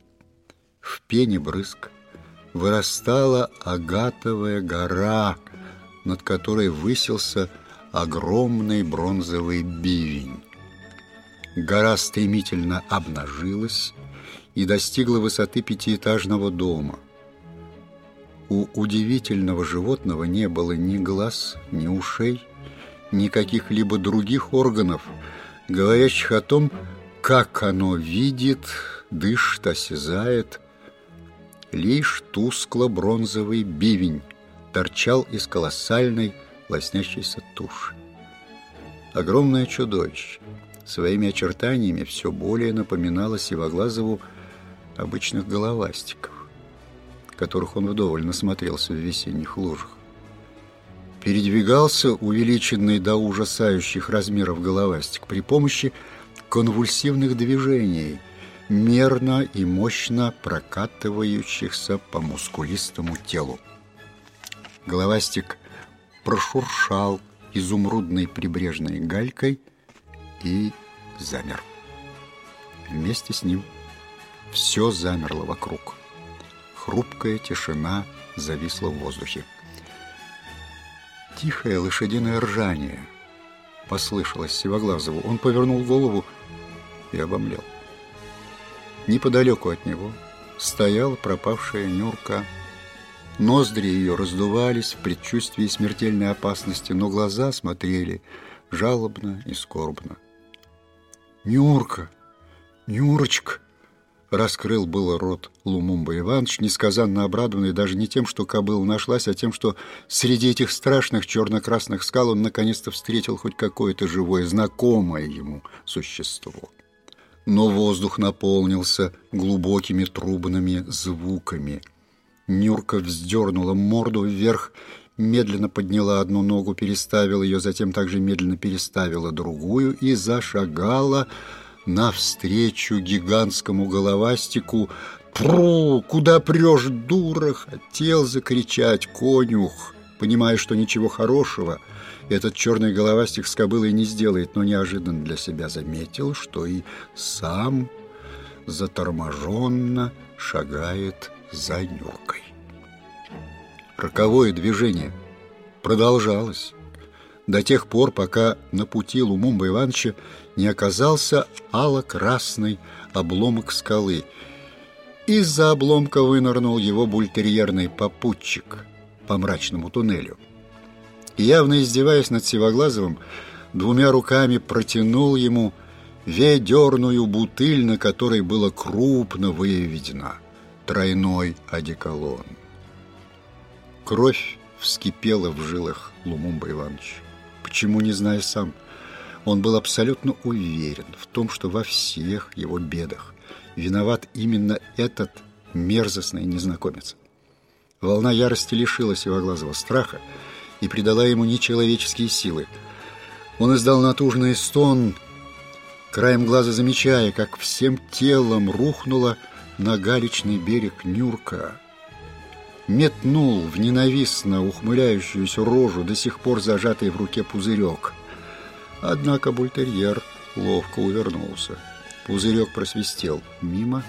в пене брызг, вырастала агатовая гора, над которой высился огромный бронзовый бивень. Гора стремительно обнажилась и достигла высоты пятиэтажного дома. У удивительного животного не было ни глаз, ни ушей, ни каких-либо других органов, говорящих о том, как оно видит, дышит, осязает. Лишь тускло-бронзовый бивень торчал из колоссальной лоснящейся туши. Огромное чудовище своими очертаниями все более напоминало Сивоглазову обычных головастиков, которых он вдоволь насмотрелся в весенних лужах. Передвигался увеличенный до ужасающих размеров головастик при помощи конвульсивных движений, мерно и мощно прокатывающихся по мускулистому телу. Головастик прошуршал изумрудной прибрежной галькой и замер. Вместе с ним все замерло вокруг. Хрупкая тишина зависла в воздухе. Тихое лошадиное ржание послышалось Сивоглазову. Он повернул голову и обомлел. Неподалеку от него стояла пропавшая Нюрка. Ноздри ее раздувались в предчувствии смертельной опасности, но глаза смотрели жалобно и скорбно. «Нюрка! Нюрочка!» Раскрыл было рот Лумумба Иванович, несказанно обрадованный даже не тем, что кобыла нашлась, а тем, что среди этих страшных черно-красных скал он наконец-то встретил хоть какое-то живое, знакомое ему существо. Но воздух наполнился глубокими трубными звуками. Нюрка вздернула морду вверх, медленно подняла одну ногу, переставила ее, затем также медленно переставила другую и зашагала навстречу гигантскому головастику. «Пру! Куда прешь, дура?» Хотел закричать конюх, понимая, что ничего хорошего этот черный головастик с кобылой не сделает, но неожиданно для себя заметил, что и сам заторможенно шагает за Нюркой. Роковое движение продолжалось до тех пор, пока на пути Лумумба Ивановича не оказался ало-красный обломок скалы. Из-за обломка вынырнул его бультерьерный попутчик по мрачному туннелю. Явно издеваясь над Севоглазовым, двумя руками протянул ему ведерную бутыль, на которой было крупно выведено тройной одеколон. Кровь вскипела в жилах Лумумба Ивановича. Почему, не знаю сам. Он был абсолютно уверен в том, что во всех его бедах виноват именно этот мерзостный незнакомец. Волна ярости лишила Севоглазого страха и придала ему нечеловеческие силы. Он издал натужный стон, краем глаза замечая, как всем телом рухнула на галечный берег Нюрка. Метнул в ненавистно ухмыляющуюся рожу до сих пор зажатый в руке пузырек. Однако бультерьер ловко увернулся. Пузырек просвистел мимо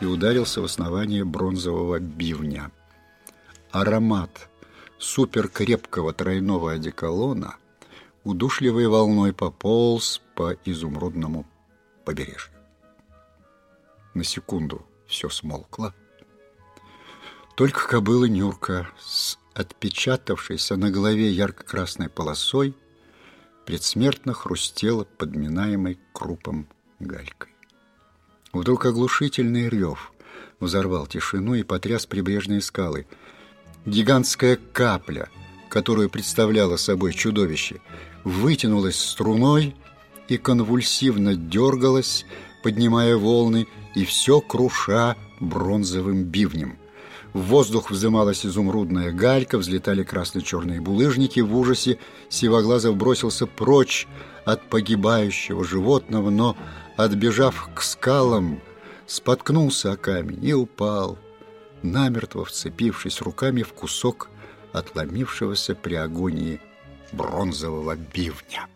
и ударился в основание бронзового бивня. Аромат суперкрепкого тройного одеколона удушливой волной пополз по изумрудному побережью. На секунду все смолкло. Только кобыла Нюрка с отпечатавшейся на голове ярко-красной полосой предсмертно хрустела подминаемой крупом галькой. Вдруг оглушительный рев взорвал тишину и потряс прибрежные скалы. Гигантская капля, которую представляло собой чудовище, вытянулась струной и конвульсивно дергалась, поднимая волны и все круша бронзовым бивнем. В воздух вздымалась изумрудная галька, взлетали красно-черные булыжники. В ужасе Сивоглазов бросился прочь от погибающего животного, но, отбежав к скалам, споткнулся о камень и упал, намертво вцепившись руками в кусок отломившегося при агонии бронзового бивня.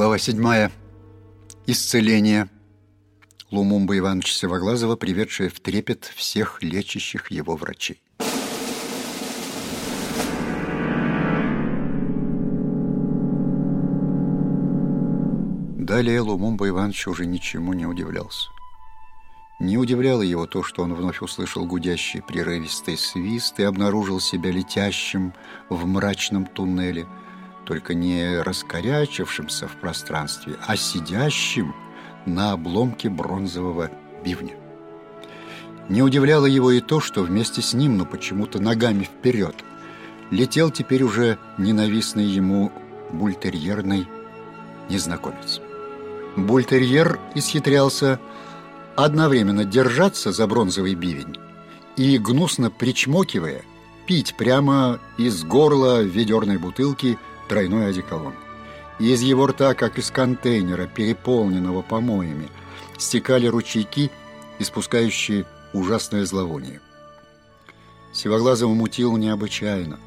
Глава седьмая. Исцеление. Лумумба Ивановича Севоглазова, приведшая в трепет всех лечащих его врачей. Далее Лумумба Иванович уже ничему не удивлялся. Не удивляло его то, что он вновь услышал гудящий прерывистый свист и обнаружил себя летящим в мрачном туннеле – только не раскорячившимся в пространстве, а сидящим на обломке бронзового бивня. Не удивляло его и то, что вместе с ним, но почему-то ногами вперед, летел теперь уже ненавистный ему бультерьерный незнакомец. Бультерьер исхитрялся одновременно держаться за бронзовый бивень и, гнусно причмокивая, пить прямо из горла ведерной бутылки – тройной одеколон. Из его рта, как из контейнера, переполненного помоями, стекали ручейки, испускающие ужасное зловоние. Сивоглазого мутил необычайно.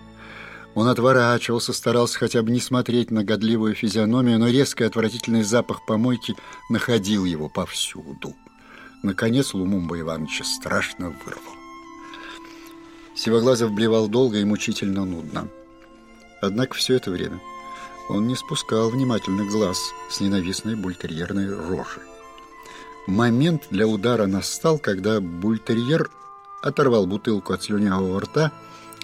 Он отворачивался, старался хотя бы не смотреть на годливую физиономию, но резкий отвратительный запах помойки находил его повсюду. Наконец Лумумба Ивановича страшно вырвал. Сивоглазов блевал долго и мучительно нудно. Однако все это время он не спускал внимательных глаз с ненавистной бультерьерной рожи. Момент для удара настал, когда бультерьер оторвал бутылку от слюнявого рта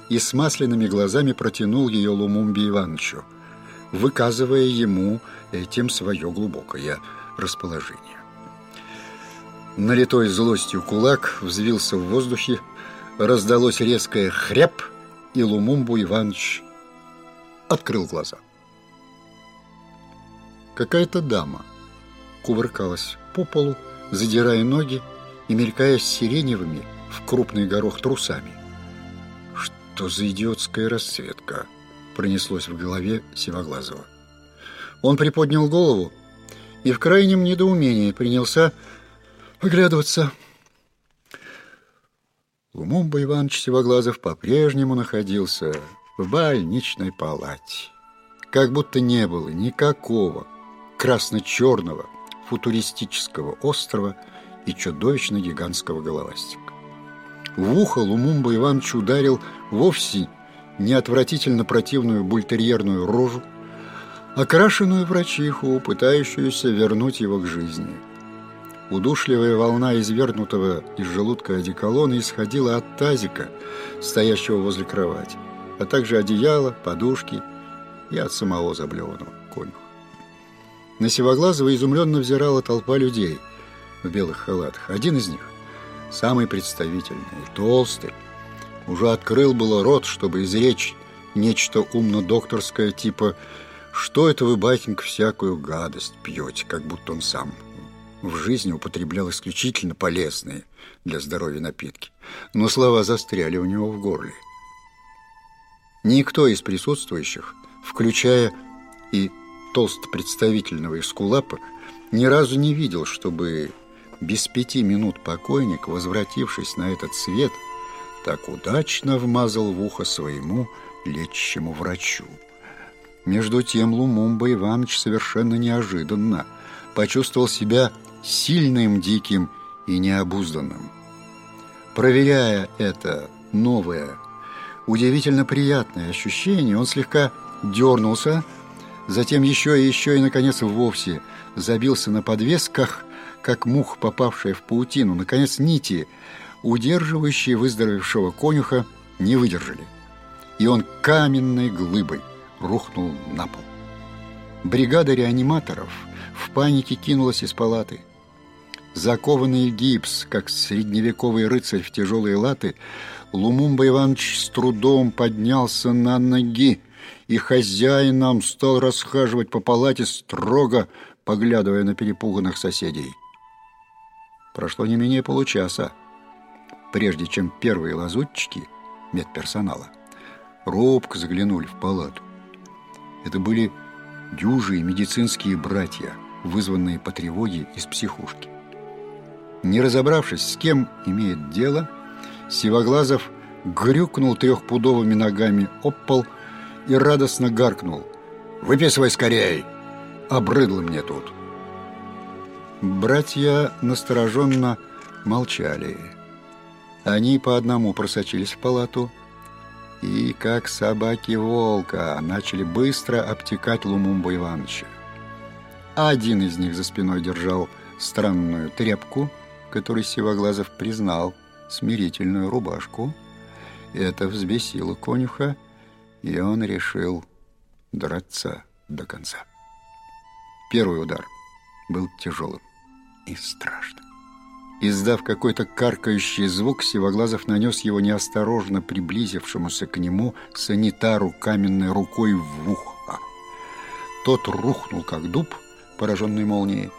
и с масляными глазами протянул ее Лумумби Ивановичу, выказывая ему этим свое глубокое расположение. Налитой злостью кулак взвился в воздухе, раздалось резкое хряб, и Лумумбу Иванович открыл глаза. Какая-то дама кувыркалась по полу, задирая ноги и мелькая сиреневыми в крупный горох трусами. Что за идиотская расцветка? Пронеслось в голове Сивоглазова. Он приподнял голову и в крайнем недоумении принялся оглядываться. Лумумба Иванович Сивоглазов по-прежнему находился в больничной палате. Как будто не было никакого красно-черного футуристического острова и чудовищно гигантского головастика. В ухо Лумумба Иванович ударил вовсе не отвратительно противную бультерьерную рожу, окрашенную врачиху, пытающуюся вернуть его к жизни. Удушливая волна извернутого из желудка одеколона исходила от тазика, стоящего возле кровати а также одеяло, подушки и от самого заблеванного конюха. На Севоглазого изумленно взирала толпа людей в белых халатах. Один из них, самый представительный, толстый, уже открыл было рот, чтобы изречь нечто умно-докторское, типа «Что это вы, батенька, всякую гадость пьете?» Как будто он сам в жизни употреблял исключительно полезные для здоровья напитки. Но слова застряли у него в горле. Никто из присутствующих, включая и толстопредставительного эскулапа, ни разу не видел, чтобы без пяти минут покойник, возвратившись на этот свет, так удачно вмазал в ухо своему лечащему врачу. Между тем Лумумба Иванович совершенно неожиданно почувствовал себя сильным, диким и необузданным. Проверяя это новое, удивительно приятное ощущение, он слегка дернулся, затем еще и еще и, наконец, вовсе забился на подвесках, как мух, попавшая в паутину. Наконец, нити, удерживающие выздоровевшего конюха, не выдержали, и он каменной глыбой рухнул на пол. Бригада реаниматоров в панике кинулась из палаты. Закованный гипс, как средневековый рыцарь в тяжелые латы, Лумумба Иванович с трудом поднялся на ноги, и хозяин нам стал расхаживать по палате строго, поглядывая на перепуганных соседей. Прошло не менее получаса, прежде чем первые лазутчики медперсонала робко заглянули в палату. Это были дюжие медицинские братья, вызванные по тревоге из психушки. Не разобравшись, с кем имеет дело, Сивоглазов грюкнул трехпудовыми ногами об пол и радостно гаркнул. «Выписывай скорей! Обрыдло мне тут!» Братья настороженно молчали. Они по одному просочились в палату и, как собаки волка, начали быстро обтекать Лумумбу Ивановича. Один из них за спиной держал странную тряпку, который Сивоглазов признал смирительную рубашку. Это взбесило конюха, и он решил драться до конца. Первый удар был тяжелым и страшным. Издав какой-то каркающий звук, Сивоглазов нанес его неосторожно приблизившемуся к нему санитару каменной рукой в ухо. Тот рухнул, как дуб, пораженный молнией.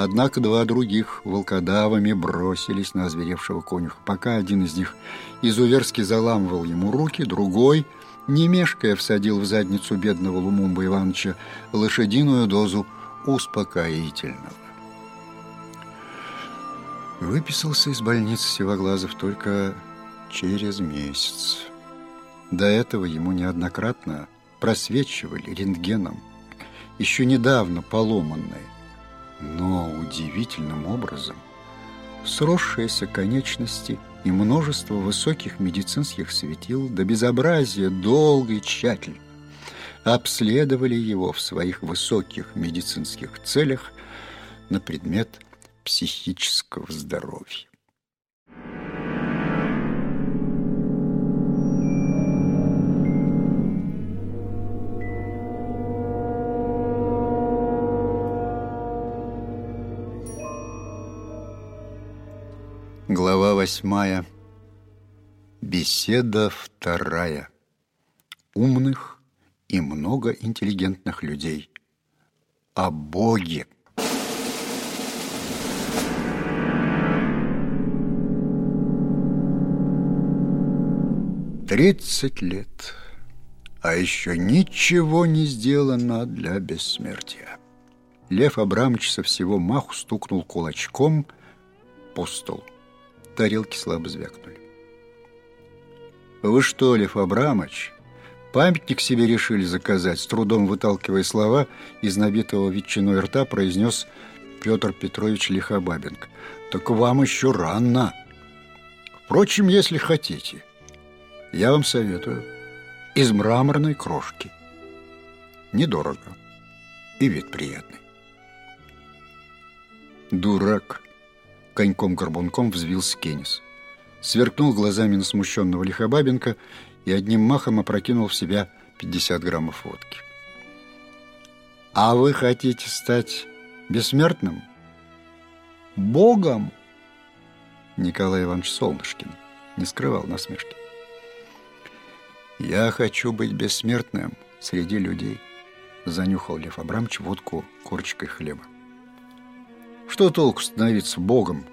Однако два других волкодавами бросились на озверевшего конюха. Пока один из них изуверски заламывал ему руки, другой, не мешкая, всадил в задницу бедного Лумумба Ивановича лошадиную дозу успокоительного. Выписался из больницы Севоглазов только через месяц. До этого ему неоднократно просвечивали рентгеном еще недавно поломанные но удивительным образом сросшиеся конечности и множество высоких медицинских светил до безобразия долго и тщательно обследовали его в своих высоких медицинских целях на предмет психического здоровья. Восьмая. Беседа вторая. Умных и много интеллигентных людей. О Боге. Тридцать лет, а еще ничего не сделано для бессмертия. Лев Абрамович со всего маху стукнул кулачком по столу. Тарелки слабо звякнули. «Вы что, Лев Абрамович, памятник себе решили заказать?» С трудом выталкивая слова из набитого ветчиной рта, произнес Петр Петрович Лихобабенко. «Так вам еще рано. Впрочем, если хотите, я вам советую. Из мраморной крошки. Недорого. И вид приятный». «Дурак!» Коньком-горбунком взвился Кеннис. Сверкнул глазами на смущенного Лихобабенко и одним махом опрокинул в себя 50 граммов водки. «А вы хотите стать бессмертным? Богом?» Николай Иванович Солнышкин не скрывал насмешки. «Я хочу быть бессмертным среди людей», занюхал Лев Абрамович водку корочкой хлеба. Что толку становиться богом,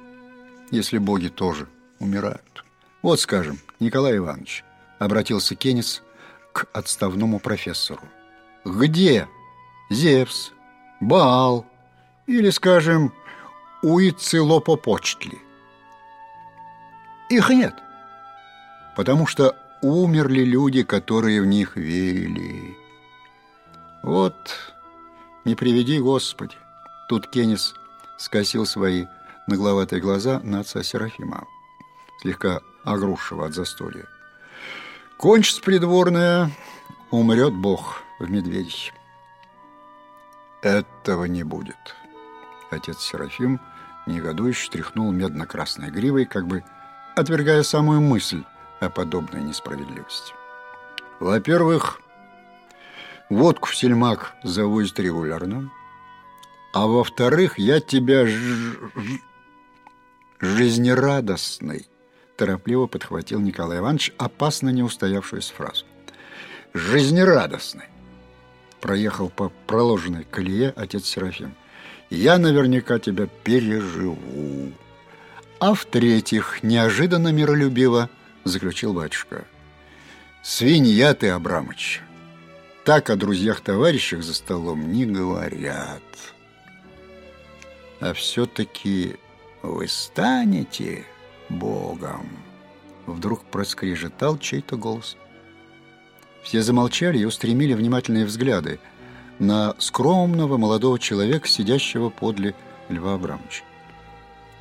если боги тоже умирают? Вот, скажем, Николай Иванович, обратился Кеннис к отставному профессору. Где Зевс, Баал или, скажем, Уицелопопочтли? Их нет, потому что умерли люди, которые в них верили. Вот, не приведи Господи. Тут Кеннис скосил свои нагловатые глаза на отца Серафима, слегка огрузшего от застолья. Кончится придворная, умрет Бог в медведище. Этого не будет. Отец Серафим негодующе тряхнул медно-красной гривой, как бы отвергая самую мысль о подобной несправедливости. Во-первых, водку в сельмак завозят регулярно, а во-вторых, я тебя жизнерадостный, торопливо подхватил Николай Иванович опасно не устоявшуюся фразу. Жизнерадостный. Проехал по проложенной колее отец Серафим. Я наверняка тебя переживу. А в-третьих, неожиданно миролюбиво заключил батюшка. Свинья ты, Абрамыч. Так о друзьях-товарищах за столом не говорят. А все-таки вы станете Богом. Вдруг проскрежетал чей-то голос. Все замолчали и устремили внимательные взгляды на скромного молодого человека, сидящего подле Льва Абрамовича.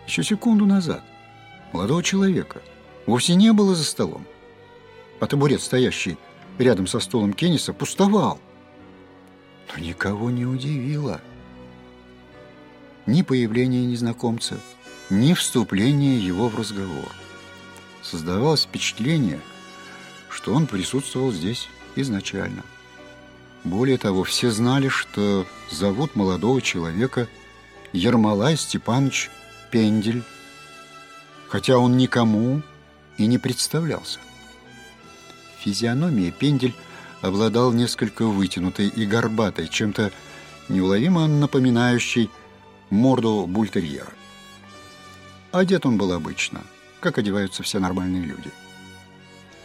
Еще секунду назад молодого человека вовсе не было за столом, а табурет, стоящий рядом со столом Кенниса, пустовал. Но никого не удивило ни появление незнакомца, ни вступление его в разговор. Создавалось впечатление, что он присутствовал здесь изначально. Более того, все знали, что зовут молодого человека Ермолай Степанович Пендель, хотя он никому и не представлялся. Физиономия Пендель обладал несколько вытянутой и горбатой, чем-то неуловимо напоминающей морду бультерьера. Одет он был обычно, как одеваются все нормальные люди.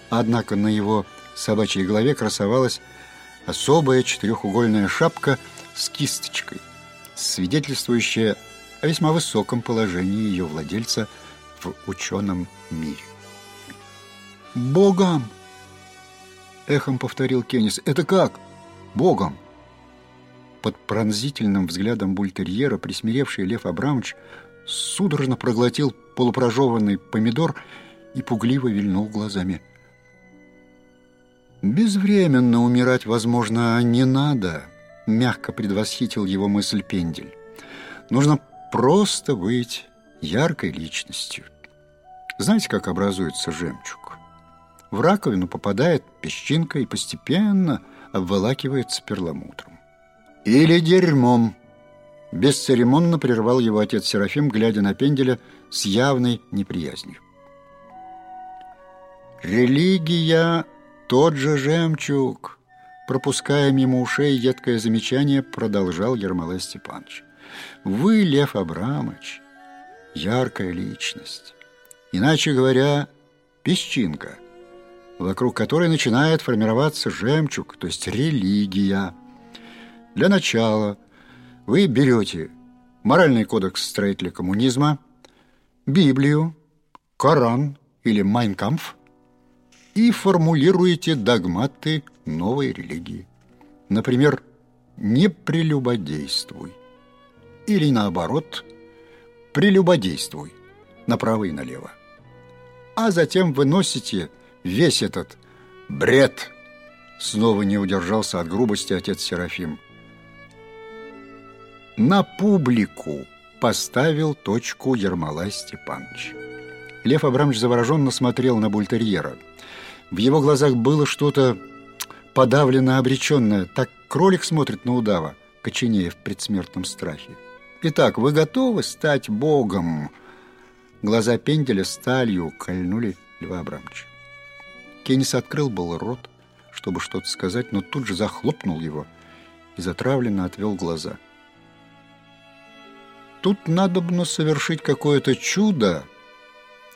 Однако на его собачьей голове красовалась особая четырехугольная шапка с кисточкой, свидетельствующая о весьма высоком положении ее владельца в ученом мире. «Богом!» — эхом повторил Кеннис. «Это как? Богом!» Под пронзительным взглядом бультерьера присмиревший Лев Абрамович судорожно проглотил полупрожеванный помидор и пугливо вильнул глазами. «Безвременно умирать, возможно, не надо», — мягко предвосхитил его мысль Пендель. «Нужно просто быть яркой личностью. Знаете, как образуется жемчуг? В раковину попадает песчинка и постепенно обволакивается перламутром. Или дерьмом. Бесцеремонно прервал его отец Серафим, глядя на Пенделя с явной неприязнью. Религия тот же жемчуг. Пропуская мимо ушей едкое замечание, продолжал Ермолай Степанович. Вы, Лев Абрамович, яркая личность. Иначе говоря, песчинка, вокруг которой начинает формироваться жемчуг, то есть религия. Для начала вы берете моральный кодекс строителя коммунизма, Библию, Коран или Майнкамф и формулируете догматы новой религии. Например, «не прелюбодействуй» или наоборот «прелюбодействуй» направо и налево. А затем выносите весь этот бред. Снова не удержался от грубости отец Серафим. На публику поставил точку Ермолай Степанович. Лев Абрамович завороженно смотрел на бультерьера. В его глазах было что-то подавленно обреченное. Так кролик смотрит на удава, коченея в предсмертном страхе. «Итак, вы готовы стать богом?» Глаза пенделя сталью кольнули Льва Абрамовича. Кеннис открыл был рот, чтобы что-то сказать, но тут же захлопнул его и затравленно отвел глаза. «Тут надобно совершить какое-то чудо!»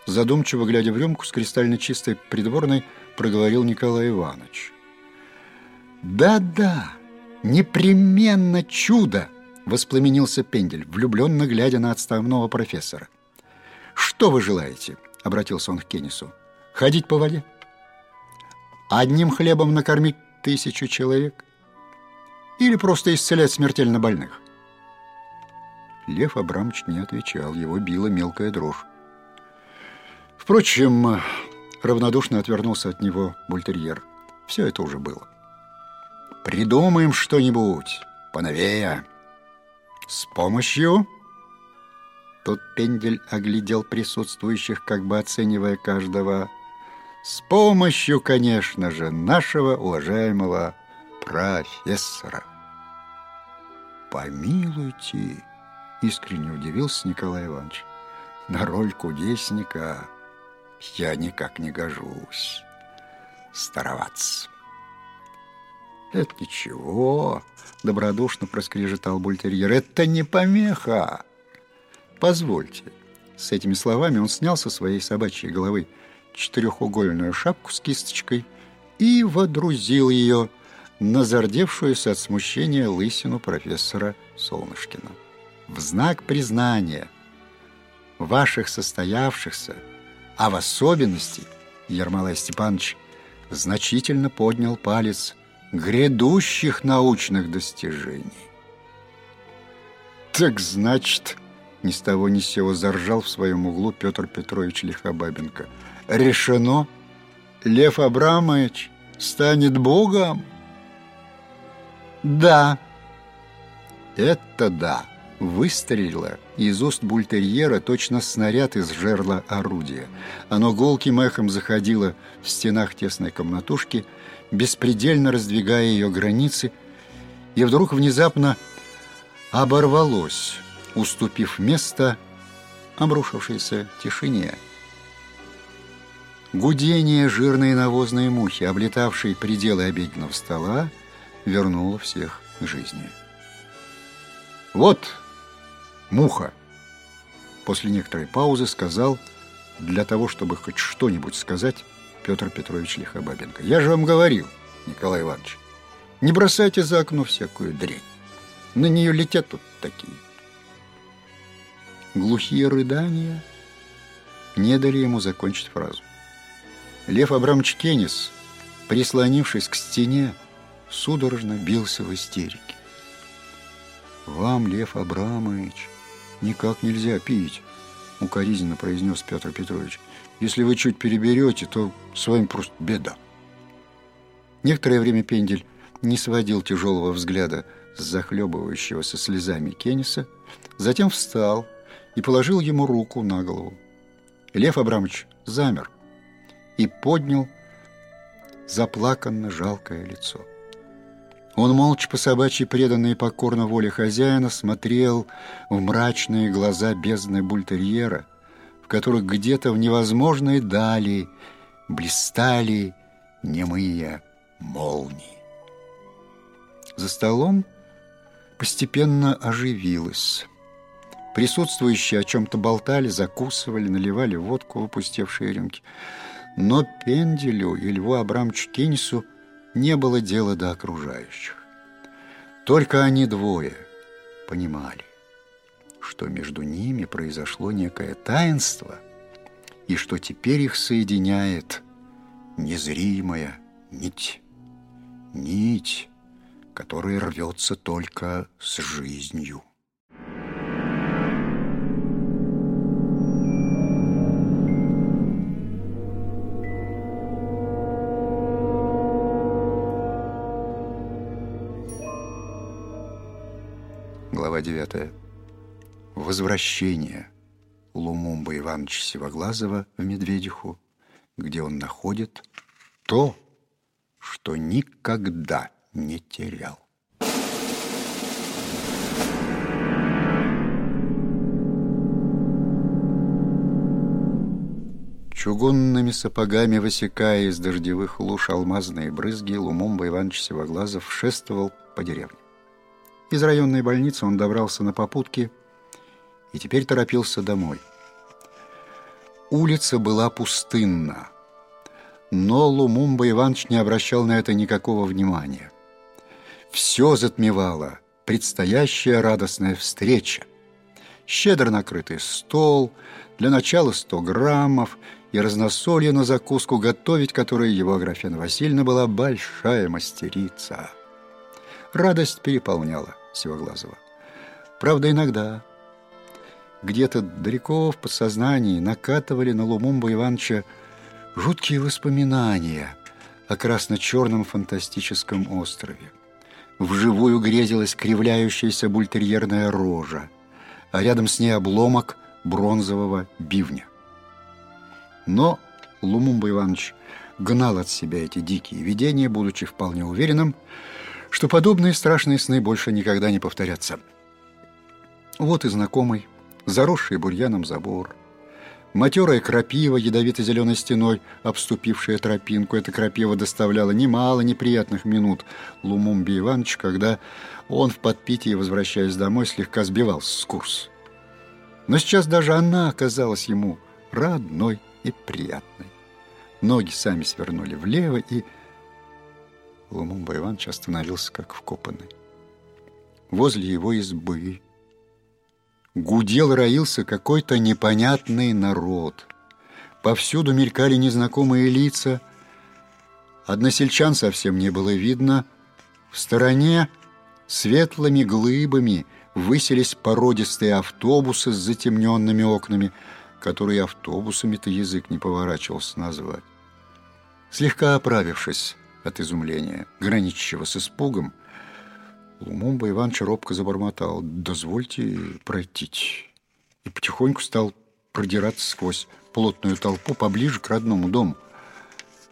Задумчиво глядя в рюмку с кристально чистой придворной, проговорил Николай Иванович. «Да-да, непременно чудо!» Воспламенился Пендель, влюбленно глядя на отставного профессора. «Что вы желаете?» — обратился он к Кеннису. «Ходить по воде? Одним хлебом накормить тысячу человек? Или просто исцелять смертельно больных?» Лев Абрамович не отвечал, его била мелкая дрожь. Впрочем, равнодушно отвернулся от него бультерьер. Все это уже было. «Придумаем что-нибудь поновее. С помощью...» Тут Пендель оглядел присутствующих, как бы оценивая каждого. «С помощью, конечно же, нашего уважаемого профессора». «Помилуйте!» — искренне удивился Николай Иванович. «На роль кудесника я никак не гожусь. Староваться». «Это ничего», — добродушно проскрежетал бультерьер. «Это не помеха. Позвольте». С этими словами он снял со своей собачьей головы четырехугольную шапку с кисточкой и водрузил ее на зардевшуюся от смущения лысину профессора Солнышкина. В знак признания ваших состоявшихся, а в особенности Ермолай Степанович значительно поднял палец грядущих научных достижений. Так значит, ни с того ни с сего заржал в своем углу Петр Петрович Лихобабенко. Решено, Лев Абрамович станет богом? Да. Это да. Выстрелило из уст бультерьера точно снаряд из жерла орудия. Оно голким эхом заходило в стенах тесной комнатушки, беспредельно раздвигая ее границы, и вдруг внезапно оборвалось, уступив место обрушившейся тишине. Гудение жирной навозной мухи, облетавшей пределы обеденного стола, вернуло всех к жизни. «Вот, муха!» После некоторой паузы сказал, для того, чтобы хоть что-нибудь сказать, Петр Петрович Лихобабенко. Я же вам говорил, Николай Иванович, не бросайте за окно всякую дрянь. На нее летят тут такие. Глухие рыдания не дали ему закончить фразу. Лев Абрамович Кенис, прислонившись к стене, судорожно бился в истерике. «Вам, Лев Абрамович, никак нельзя пить», — укоризненно произнес Петр Петрович. Если вы чуть переберете, то с вами просто беда. Некоторое время Пендель не сводил тяжелого взгляда с захлебывающегося слезами Кенниса, затем встал и положил ему руку на голову. Лев Абрамович замер и поднял заплаканно жалкое лицо. Он молча по собачьей преданно и покорно воле хозяина смотрел в мрачные глаза бездны бультерьера – в которых где-то в невозможной дали блистали немые молнии. За столом постепенно оживилось. Присутствующие о чем-то болтали, закусывали, наливали водку в опустевшие рюмки. Но Пенделю и Льву Абрамовичу Кинису не было дела до окружающих. Только они двое понимали что между ними произошло некое таинство, и что теперь их соединяет незримая нить. Нить, которая рвется только с жизнью. Глава девятая возвращение Лумумба Ивановича Сивоглазова в Медведиху, где он находит то, что никогда не терял. Чугунными сапогами, высекая из дождевых луж алмазные брызги, Лумумба Иванович Сивоглазов шествовал по деревне. Из районной больницы он добрался на попутке – и теперь торопился домой. Улица была пустынна, но Лумумба Иванович не обращал на это никакого внимания. Все затмевало предстоящая радостная встреча. Щедро накрытый стол, для начала 100 граммов и разносолье на закуску, готовить которое его Аграфена Васильевна была большая мастерица. Радость переполняла Сивоглазова. Правда, иногда где-то далеко в подсознании накатывали на Лумумба Ивановича жуткие воспоминания о красно-черном фантастическом острове. Вживую грезилась кривляющаяся бультерьерная рожа, а рядом с ней обломок бронзового бивня. Но Лумумба Иванович гнал от себя эти дикие видения, будучи вполне уверенным, что подобные страшные сны больше никогда не повторятся. Вот и знакомый, заросший бурьяном забор, матерая крапива, ядовито-зеленой стеной, обступившая тропинку. Эта крапива доставляла немало неприятных минут Лумумби Иванович, когда он в подпитии, возвращаясь домой, слегка сбивался с курса. Но сейчас даже она оказалась ему родной и приятной. Ноги сами свернули влево, и Лумумба Иванович остановился как вкопанный. Возле его избы гудел, роился какой-то непонятный народ. Повсюду мелькали незнакомые лица. Односельчан совсем не было видно. В стороне светлыми глыбами высились породистые автобусы с затемненными окнами, которые автобусами-то язык не поворачивался назвать. Слегка оправившись от изумления, граничащего с испугом, Лумумба Иванович робко забормотал «Дозвольте пройти» и потихоньку стал продираться сквозь плотную толпу поближе к родному дому.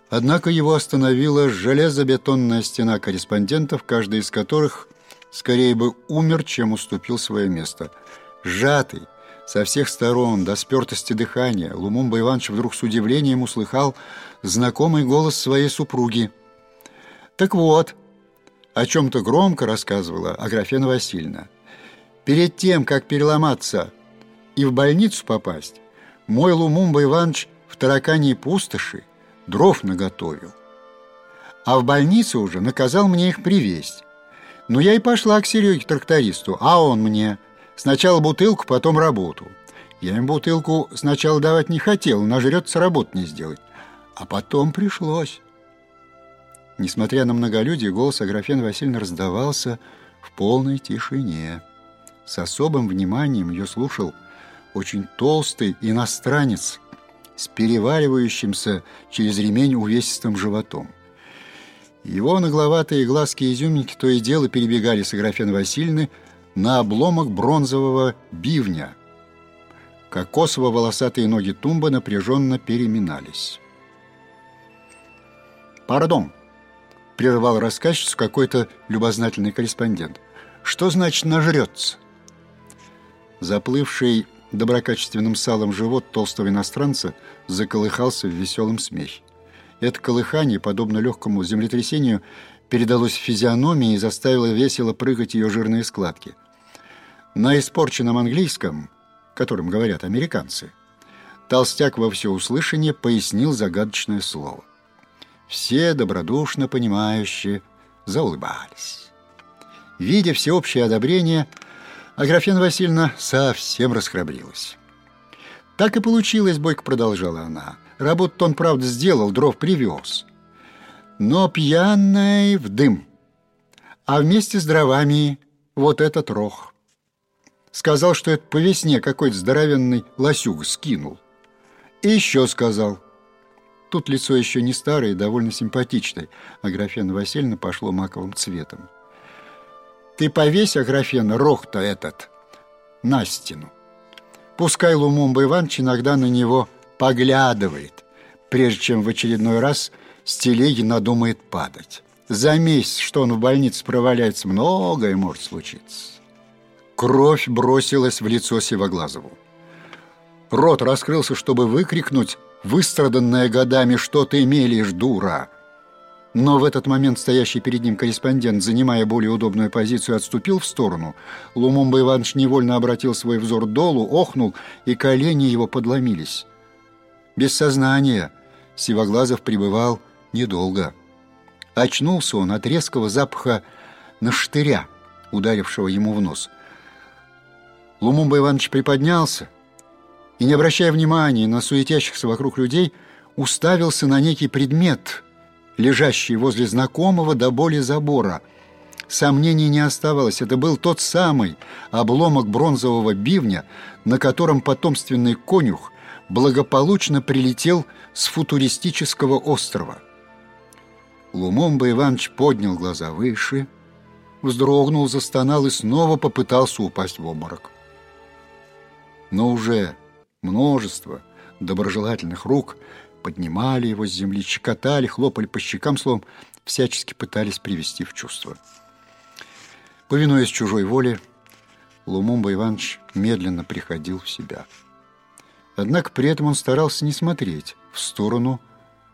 Однако его остановила железобетонная стена корреспондентов, каждый из которых скорее бы умер, чем уступил свое место. Сжатый, со всех сторон, до спертости дыхания, Лумумба Иванович вдруг с удивлением услыхал знакомый голос своей супруги. «Так вот», о чем-то громко рассказывала Аграфена Васильевна. «Перед тем, как переломаться и в больницу попасть, мой Лумумба Иванович в тараканьей пустоши дров наготовил. А в больнице уже наказал мне их привезть. Но я и пошла к Сереге трактористу, а он мне сначала бутылку, потом работу. Я им бутылку сначала давать не хотел, нажрется, работу не сделать. А потом пришлось. Несмотря на многолюдие, голос Аграфены Васильевны раздавался в полной тишине. С особым вниманием ее слушал очень толстый иностранец с переваливающимся через ремень увесистым животом. Его нагловатые глазки изюминки то и дело перебегали с Аграфены Васильевны на обломок бронзового бивня. Кокосово-волосатые ноги тумбы напряженно переминались. «Пардон!» — прервал рассказчицу какой-то любознательный корреспондент. «Что значит нажрется?» Заплывший доброкачественным салом живот толстого иностранца заколыхался в веселом смехе. Это колыхание, подобно легкому землетрясению, передалось физиономии и заставило весело прыгать ее жирные складки. На испорченном английском, которым говорят американцы, толстяк во всеуслышание пояснил загадочное слово. Все добродушно понимающие заулыбались. Видя всеобщее одобрение, Аграфена Васильевна совсем расхрабрилась. «Так и получилось, — Бойко продолжала она. Работу он, правда, сделал, дров привез. Но пьяный в дым. А вместе с дровами вот этот рог. Сказал, что это по весне какой-то здоровенный лосюг скинул. И еще сказал — Тут лицо еще не старое и довольно симпатичное. Аграфена Васильевна пошло маковым цветом. «Ты повесь, Аграфена, рог-то этот на стену. Пускай Лумумба Иванович иногда на него поглядывает, прежде чем в очередной раз с телеги надумает падать. За месяц, что он в больнице проваляется, многое может случиться». Кровь бросилась в лицо Сивоглазову. Рот раскрылся, чтобы выкрикнуть выстраданная годами, что ты мелешь, дура!» Но в этот момент стоящий перед ним корреспондент, занимая более удобную позицию, отступил в сторону. Лумумба Иванович невольно обратил свой взор долу, охнул, и колени его подломились. Без сознания Сивоглазов пребывал недолго. Очнулся он от резкого запаха наштыря, ударившего ему в нос. Лумумба Иванович приподнялся, и, не обращая внимания на суетящихся вокруг людей, уставился на некий предмет, лежащий возле знакомого до боли забора. Сомнений не оставалось. Это был тот самый обломок бронзового бивня, на котором потомственный конюх благополучно прилетел с футуристического острова. Лумомба Иванович поднял глаза выше, вздрогнул, застонал и снова попытался упасть в обморок. Но уже множество доброжелательных рук поднимали его с земли, чекотали, хлопали по щекам, словом, всячески пытались привести в чувство. Повинуясь чужой воле, Лумумба Иванович медленно приходил в себя. Однако при этом он старался не смотреть в сторону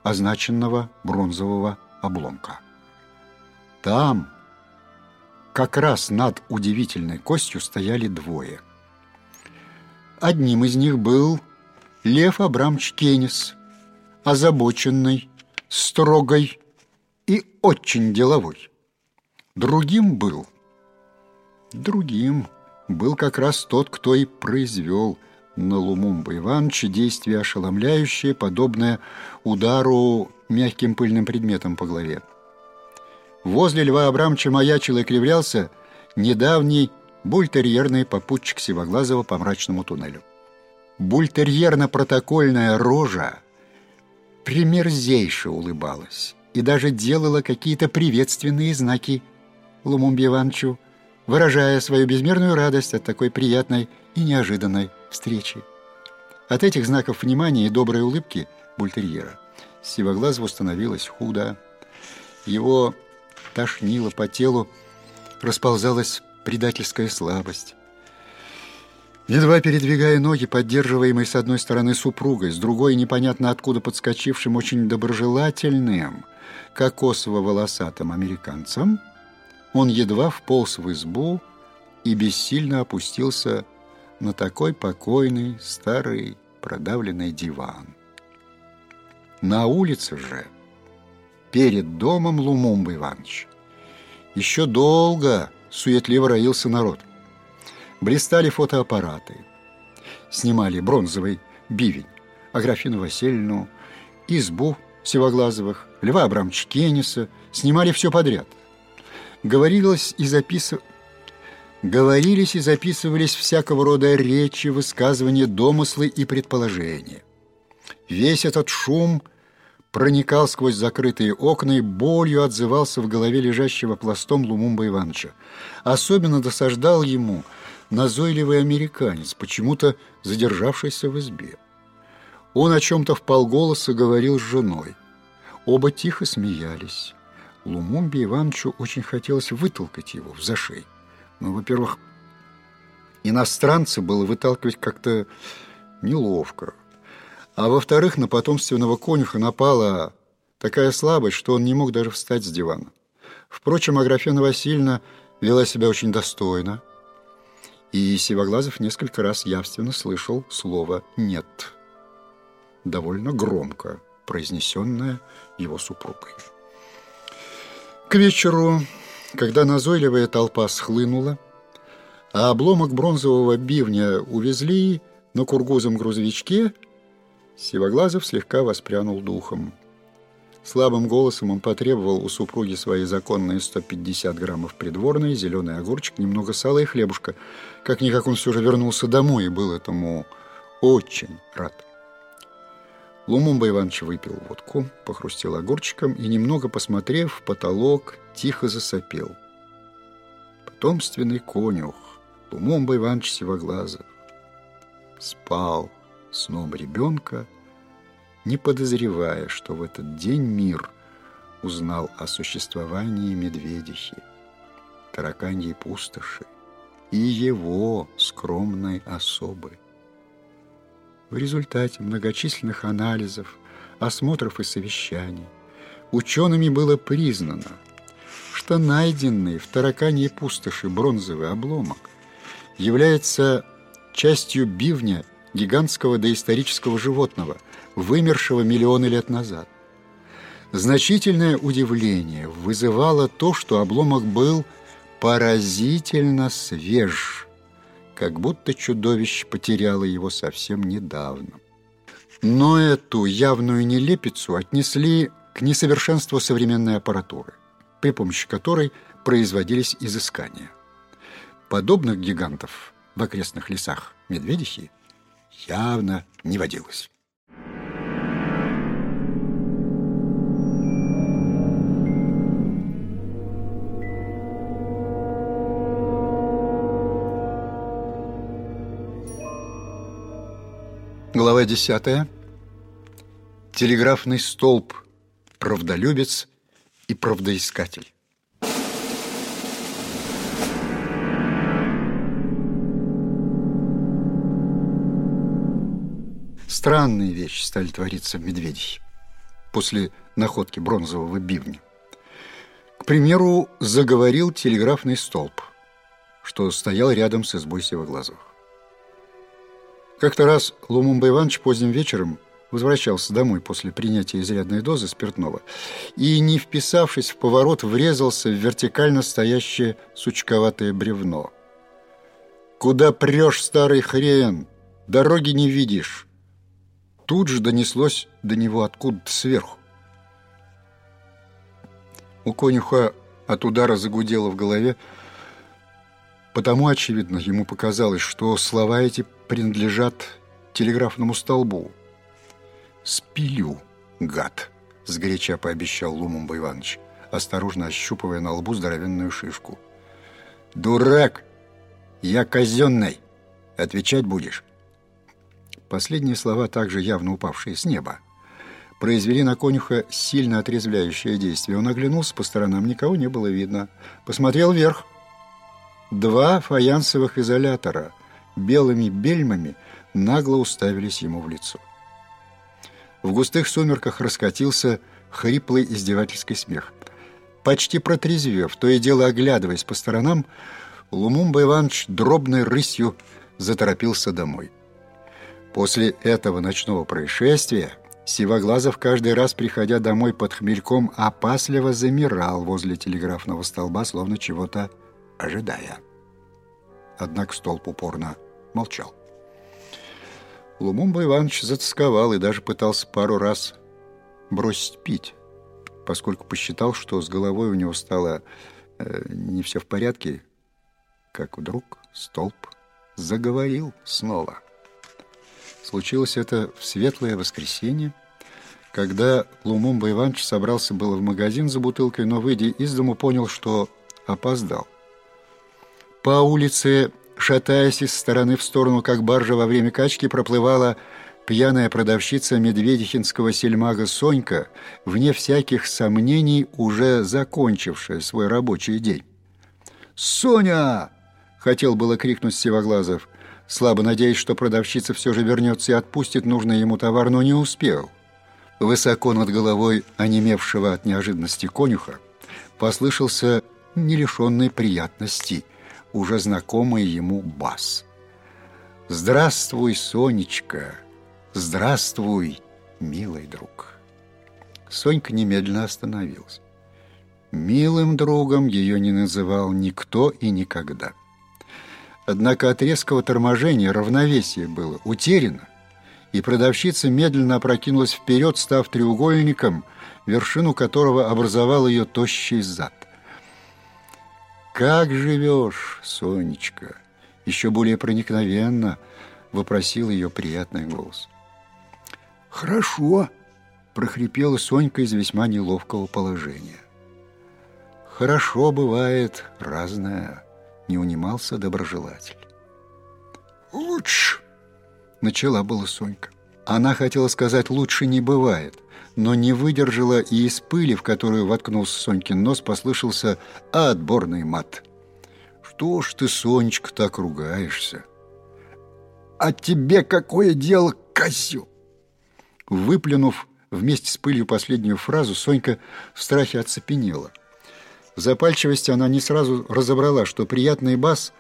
означенного бронзового обломка. Там, как раз над удивительной костью, стояли двое. Одним из них был Лев Абрамович Кенис, озабоченный, строгой и очень деловой. Другим был, другим был как раз тот, кто и произвел на Лумумба Ивановича действие ошеломляющее, подобное удару мягким пыльным предметом по голове. Возле Льва Абрамовича маячил и кривлялся недавний бультерьерный попутчик Сивоглазова по мрачному туннелю. Бультерьерно-протокольная рожа примерзейше улыбалась и даже делала какие-то приветственные знаки Лумумбе Ивановичу, выражая свою безмерную радость от такой приятной и неожиданной встречи. От этих знаков внимания и доброй улыбки бультерьера Сивоглазову становилось худо. Его тошнило по телу, расползалась предательская слабость. Едва передвигая ноги, поддерживаемый с одной стороны супругой, с другой непонятно откуда подскочившим очень доброжелательным, кокосово-волосатым американцем, он едва вполз в избу и бессильно опустился на такой покойный, старый, продавленный диван. На улице же, перед домом Лумумба Иванович, еще долго суетливо роился народ. Блистали фотоаппараты. Снимали бронзовый бивень, Аграфину Васильевну, избу Севоглазовых, Льва Абрамовича Кениса. Снимали все подряд. Говорилось и записывалось говорились и записывались всякого рода речи, высказывания, домыслы и предположения. Весь этот шум проникал сквозь закрытые окна и болью отзывался в голове лежащего пластом Лумумба Ивановича. Особенно досаждал ему – назойливый американец, почему-то задержавшийся в избе. Он о чем-то в полголоса говорил с женой. Оба тихо смеялись. Лумумбе Ивановичу очень хотелось вытолкать его в зашей. Но, ну, во-первых, иностранца было выталкивать как-то неловко. А во-вторых, на потомственного конюха напала такая слабость, что он не мог даже встать с дивана. Впрочем, Аграфена Васильевна вела себя очень достойно – и Сивоглазов несколько раз явственно слышал слово «нет», довольно громко произнесенное его супругой. К вечеру, когда назойливая толпа схлынула, а обломок бронзового бивня увезли на кургузом грузовичке, Сивоглазов слегка воспрянул духом – Слабым голосом он потребовал у супруги своей законные 150 граммов придворной, зеленый огурчик, немного сала и хлебушка. Как-никак он все же вернулся домой и был этому очень рад. Лумумба Иванович выпил водку, похрустел огурчиком и, немного посмотрев в потолок, тихо засопел. Потомственный конюх Лумумба Иванович Сивоглазов спал сном ребенка, не подозревая, что в этот день мир узнал о существовании медведихи, тараканьей пустоши и его скромной особы. В результате многочисленных анализов, осмотров и совещаний учеными было признано, что найденный в тараканьей пустоши бронзовый обломок является частью бивня гигантского доисторического животного – вымершего миллионы лет назад. Значительное удивление вызывало то, что обломок был поразительно свеж, как будто чудовище потеряло его совсем недавно. Но эту явную нелепицу отнесли к несовершенству современной аппаратуры. при помощи которой производились изыскания. Подобных гигантов в окрестных лесах медведихи явно не водилось. Глава 10. Телеграфный столб. Правдолюбец и правдоискатель. Странные вещи стали твориться в Медведихе после находки бронзового бивня. К примеру, заговорил телеграфный столб, что стоял рядом с избой Севоглазовых. Как-то раз Лумумба Иванович поздним вечером возвращался домой после принятия изрядной дозы спиртного и, не вписавшись в поворот, врезался в вертикально стоящее сучковатое бревно. «Куда прешь, старый хрен? Дороги не видишь!» Тут же донеслось до него откуда-то сверху. У конюха от удара загудело в голове, потому, очевидно, ему показалось, что слова эти принадлежат телеграфному столбу. «Спилю, гад!» — сгоряча пообещал Лумумба Иванович, осторожно ощупывая на лбу здоровенную шишку. «Дурак! Я казенный! Отвечать будешь!» Последние слова, также явно упавшие с неба, произвели на конюха сильно отрезвляющее действие. Он оглянулся по сторонам, никого не было видно. Посмотрел вверх. Два фаянсовых изолятора — белыми бельмами нагло уставились ему в лицо. В густых сумерках раскатился хриплый издевательский смех. Почти протрезвев, то и дело оглядываясь по сторонам, Лумумба Иванович дробной рысью заторопился домой. После этого ночного происшествия Сивоглазов каждый раз, приходя домой под хмельком, опасливо замирал возле телеграфного столба, словно чего-то ожидая. Однако столб упорно молчал. Лумумба Иванович затасковал и даже пытался пару раз бросить пить, поскольку посчитал, что с головой у него стало э, не все в порядке, как вдруг столб заговорил снова. Случилось это в светлое воскресенье, когда Лумумба Иванович собрался было в магазин за бутылкой, но, выйдя из дому, понял, что опоздал. По улице Шатаясь из стороны в сторону, как баржа во время качки, проплывала пьяная продавщица медведихинского сельмага Сонька, вне всяких сомнений уже закончившая свой рабочий день. «Соня!» — хотел было крикнуть Севоглазов, слабо надеясь, что продавщица все же вернется и отпустит нужный ему товар, но не успел. Высоко над головой онемевшего от неожиданности конюха послышался не лишенный приятностей — уже знакомый ему бас. «Здравствуй, Сонечка! Здравствуй, милый друг!» Сонька немедленно остановилась. Милым другом ее не называл никто и никогда. Однако от резкого торможения равновесие было утеряно, и продавщица медленно опрокинулась вперед, став треугольником, вершину которого образовал ее тощий зад. «Как живешь, Сонечка?» Еще более проникновенно вопросил ее приятный голос. «Хорошо», – прохрипела Сонька из весьма неловкого положения. «Хорошо бывает разное», – не унимался доброжелатель. «Лучше», – начала была Сонька. Она хотела сказать «лучше не бывает», но не выдержала, и из пыли, в которую воткнулся Сонькин нос, послышался отборный мат. «Что ж ты, Сонечка, так ругаешься?» «А тебе какое дело, козел?» Выплюнув вместе с пылью последнюю фразу, Сонька в страхе оцепенела. В запальчивости она не сразу разобрала, что приятный бас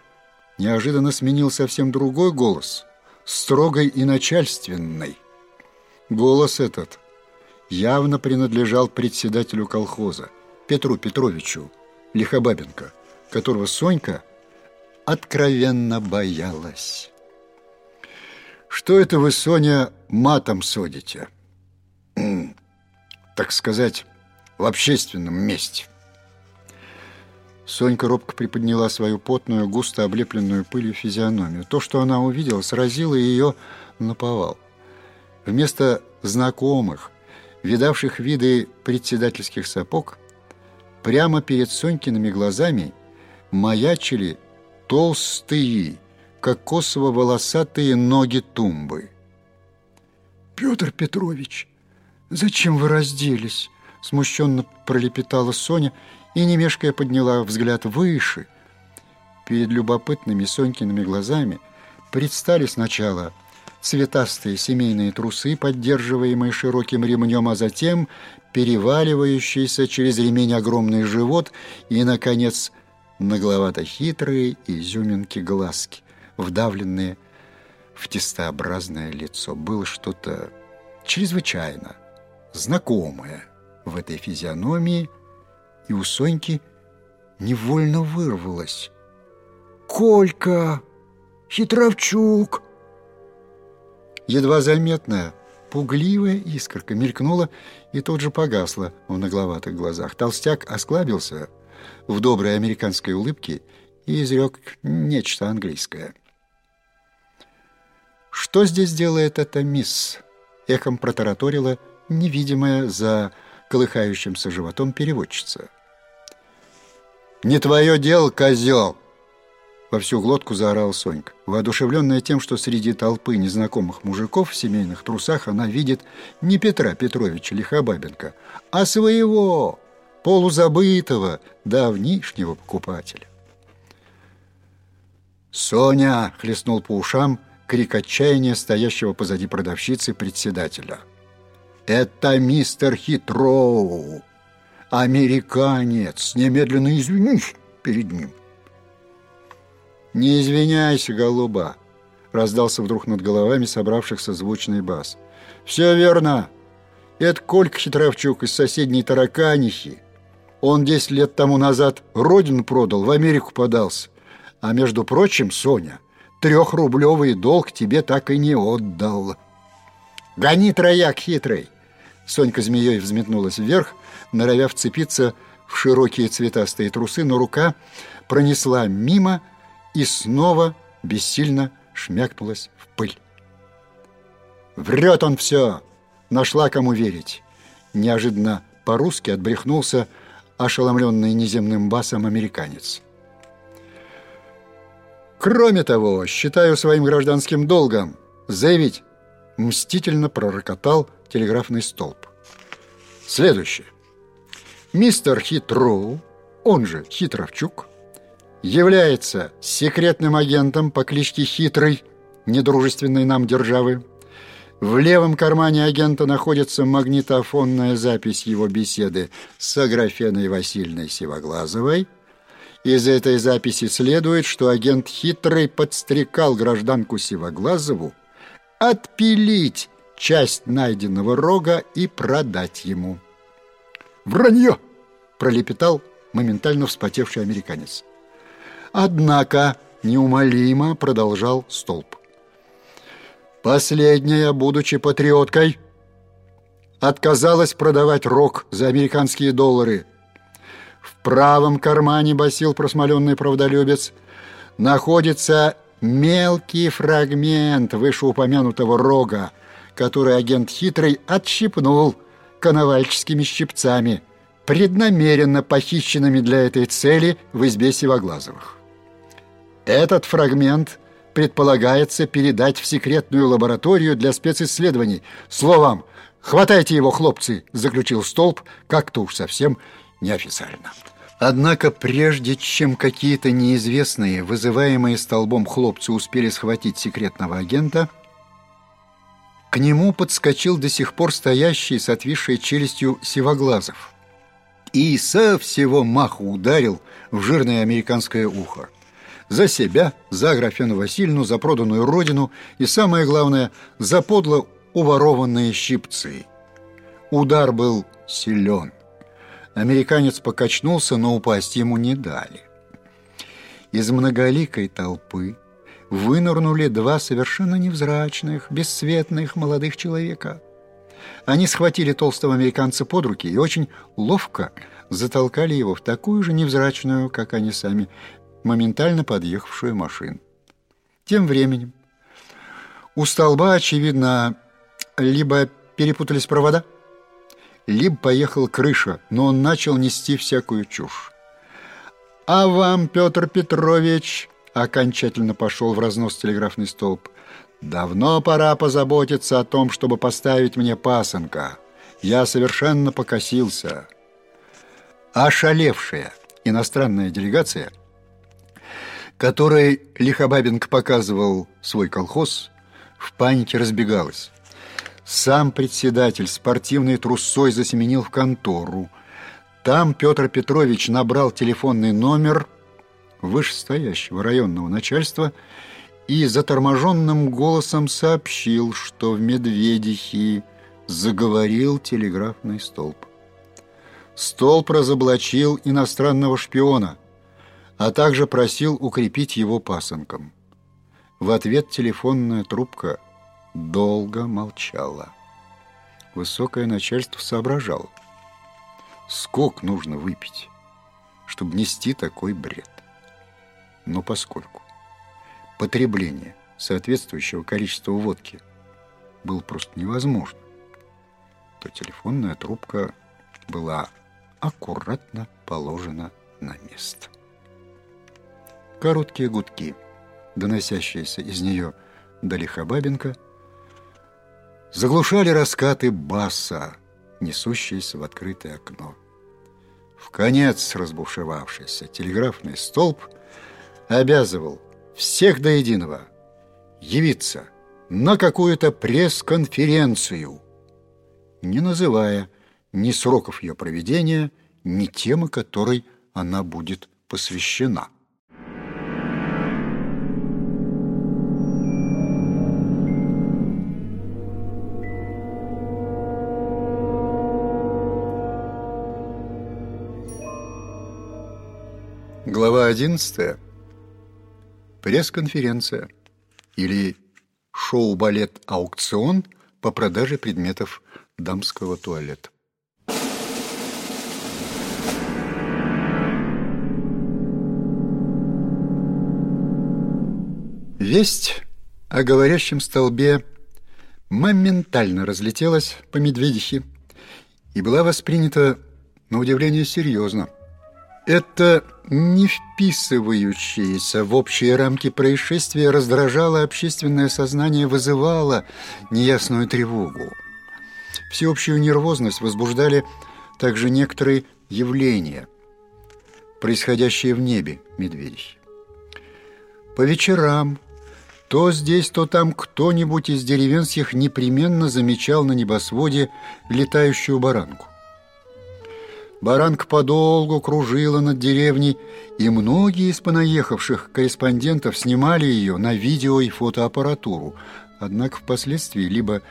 неожиданно сменил совсем другой голос, строгой и начальственный. Голос этот – явно принадлежал председателю колхоза Петру Петровичу Лихобабенко, которого Сонька откровенно боялась. «Что это вы, Соня, матом содите?» «Так сказать, в общественном месте». Сонька робко приподняла свою потную, густо облепленную пылью физиономию. То, что она увидела, сразило ее наповал. Вместо знакомых, видавших виды председательских сапог, прямо перед Сонькиными глазами маячили толстые, кокосово-волосатые ноги тумбы. «Петр Петрович, зачем вы разделись?» Смущенно пролепетала Соня и, не мешкая, подняла взгляд выше. Перед любопытными Сонькиными глазами предстали сначала цветастые семейные трусы, поддерживаемые широким ремнем, а затем переваливающийся через ремень огромный живот и, наконец, нагловато-хитрые изюминки глазки, вдавленные в тестообразное лицо. Было что-то чрезвычайно знакомое в этой физиономии, и у Соньки невольно вырвалось. «Колька! Хитровчук!» Едва заметная, пугливая искорка мелькнула и тут же погасла в нагловатых глазах. Толстяк осклабился в доброй американской улыбке и изрек нечто английское. «Что здесь делает эта мисс?» — эхом протараторила невидимая за колыхающимся животом переводчица. «Не твое дело, козел!» Во всю глотку заорал Сонька, воодушевленная тем, что среди толпы незнакомых мужиков в семейных трусах она видит не Петра Петровича Лихобабенко, а своего, полузабытого, давнишнего покупателя. «Соня!» — хлестнул по ушам крик отчаяния стоящего позади продавщицы председателя. «Это мистер Хитроу! Американец! Немедленно извинись перед ним!» «Не извиняйся, голуба!» — раздался вдруг над головами собравшихся звучный бас. «Все верно! Это Колька Хитровчук из соседней тараканихи. Он десять лет тому назад родину продал, в Америку подался. А между прочим, Соня, трехрублевый долг тебе так и не отдал. Гони, трояк хитрый!» Сонька змеей взметнулась вверх, норовя вцепиться в широкие цветастые трусы, но рука пронесла мимо и снова бессильно шмякнулась в пыль. «Врет он все! Нашла кому верить!» Неожиданно по-русски отбрехнулся ошеломленный неземным басом американец. Кроме того, считаю своим гражданским долгом заявить, мстительно пророкотал телеграфный столб. Следующее. Мистер Хитроу, он же Хитровчук, является секретным агентом по кличке Хитрый, недружественной нам державы. В левом кармане агента находится магнитофонная запись его беседы с Аграфеной Васильевной Сивоглазовой – из этой записи следует, что агент хитрый подстрекал гражданку Сивоглазову отпилить часть найденного рога и продать ему. «Вранье!» – пролепетал моментально вспотевший американец. Однако неумолимо продолжал столб. Последняя, будучи патриоткой, отказалась продавать рог за американские доллары – в правом кармане басил просмоленный правдолюбец. Находится мелкий фрагмент вышеупомянутого рога, который агент хитрый отщипнул коновальческими щипцами, преднамеренно похищенными для этой цели в избе Сивоглазовых. Этот фрагмент предполагается передать в секретную лабораторию для специсследований. Словом, хватайте его, хлопцы, заключил столб, как-то уж совсем неофициально. Однако прежде чем какие-то неизвестные, вызываемые столбом хлопцы успели схватить секретного агента, к нему подскочил до сих пор стоящий с отвисшей челюстью Сивоглазов и со всего маху ударил в жирное американское ухо. За себя, за Аграфену Васильевну, за проданную родину и, самое главное, за подло уворованные щипцы. Удар был силен. Американец покачнулся, но упасть ему не дали. Из многоликой толпы вынырнули два совершенно невзрачных, бесцветных молодых человека. Они схватили толстого американца под руки и очень ловко затолкали его в такую же невзрачную, как они сами, моментально подъехавшую машину. Тем временем у столба, очевидно, либо перепутались провода, либо поехала крыша, но он начал нести всякую чушь. «А вам, Петр Петрович!» окончательно пошел в разнос телеграфный столб. «Давно пора позаботиться о том, чтобы поставить мне пасынка. Я совершенно покосился». Ошалевшая иностранная делегация, которой Лихобабенко показывал свой колхоз, в панике разбегалась. Сам председатель спортивной трусой засеменил в контору. Там Петр Петрович набрал телефонный номер вышестоящего районного начальства и заторможенным голосом сообщил, что в Медведихе заговорил телеграфный столб. Столб разоблачил иностранного шпиона, а также просил укрепить его пасынком. В ответ телефонная трубка долго молчала. Высокое начальство соображало, сколько нужно выпить, чтобы нести такой бред. Но поскольку потребление соответствующего количества водки было просто невозможно, то телефонная трубка была аккуратно положена на место. Короткие гудки, доносящиеся из нее до Лихобабенко, заглушали раскаты баса, несущиеся в открытое окно. В конец разбушевавшийся телеграфный столб – обязывал всех до единого явиться на какую-то пресс-конференцию, не называя ни сроков ее проведения, ни темы, которой она будет посвящена. Глава одиннадцатая пресс-конференция или шоу-балет «Аукцион» по продаже предметов дамского туалета. Весть о говорящем столбе моментально разлетелась по медведихе и была воспринята на удивление серьезно. Это не вписывающееся в общие рамки происшествия раздражало общественное сознание, вызывало неясную тревогу. Всеобщую нервозность возбуждали также некоторые явления, происходящие в небе медведей. По вечерам то здесь, то там кто-нибудь из деревенских непременно замечал на небосводе летающую баранку. Баранка подолгу кружила над деревней, и многие из понаехавших корреспондентов снимали ее на видео и фотоаппаратуру. Однако впоследствии либо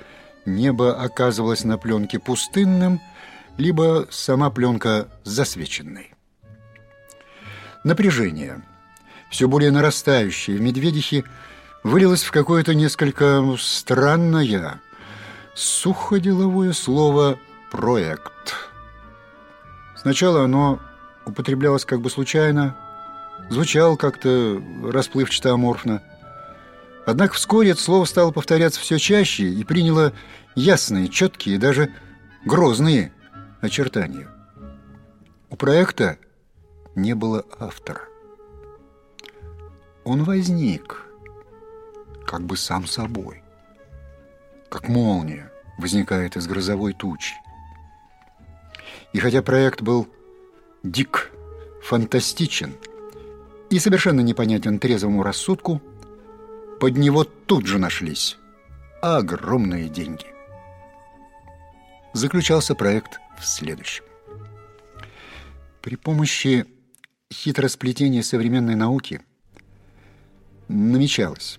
небо оказывалось на пленке пустынным, либо сама пленка засвеченной. Напряжение, все более нарастающее в Медведихе, вылилось в какое-то несколько странное, суходеловое слово «проект». Сначала оно употреблялось как бы случайно, звучало как-то расплывчато аморфно. Однако вскоре это слово стало повторяться все чаще и приняло ясные, четкие, даже грозные очертания. У проекта не было автора. Он возник как бы сам собой, как молния возникает из грозовой тучи. И хотя проект был дик, фантастичен и совершенно непонятен трезвому рассудку, под него тут же нашлись огромные деньги. Заключался проект в следующем. При помощи хитросплетения современной науки намечалось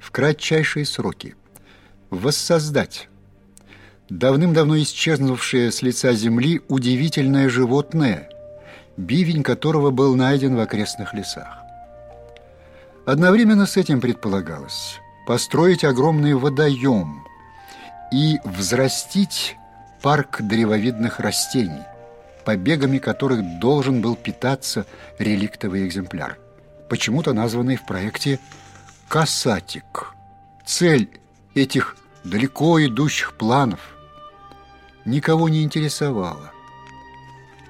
в кратчайшие сроки воссоздать давным-давно исчезнувшее с лица земли удивительное животное, бивень которого был найден в окрестных лесах. Одновременно с этим предполагалось построить огромный водоем и взрастить парк древовидных растений, побегами которых должен был питаться реликтовый экземпляр, почему-то названный в проекте «Касатик». Цель этих далеко идущих планов никого не интересовала.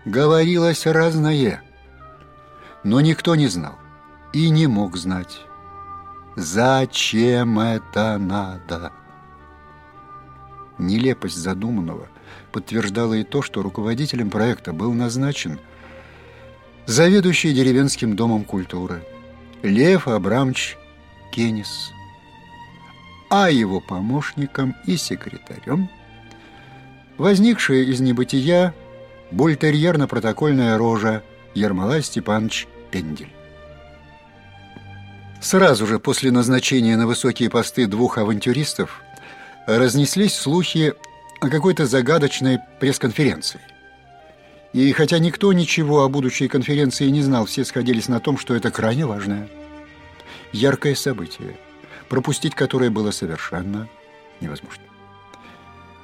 Говорилось разное, но никто не знал и не мог знать, зачем это надо. Нелепость задуманного подтверждала и то, что руководителем проекта был назначен заведующий деревенским домом культуры Лев Абрамович Кенис, а его помощником и секретарем возникшая из небытия бультерьерно-протокольная рожа Ермолай Степанович Пендель. Сразу же после назначения на высокие посты двух авантюристов разнеслись слухи о какой-то загадочной пресс-конференции. И хотя никто ничего о будущей конференции не знал, все сходились на том, что это крайне важное, яркое событие, пропустить которое было совершенно невозможно.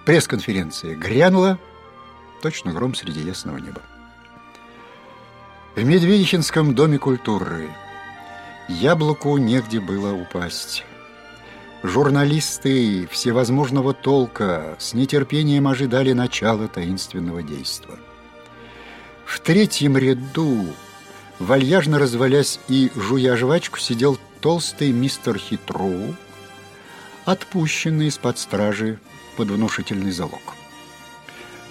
Пресс-конференция грянула, точно гром среди ясного неба. В Медведихинском доме культуры яблоку негде было упасть. Журналисты всевозможного толка с нетерпением ожидали начала таинственного действа. В третьем ряду, вальяжно развалясь и жуя жвачку, сидел толстый мистер Хитроу, отпущенный из-под стражи под внушительный залог.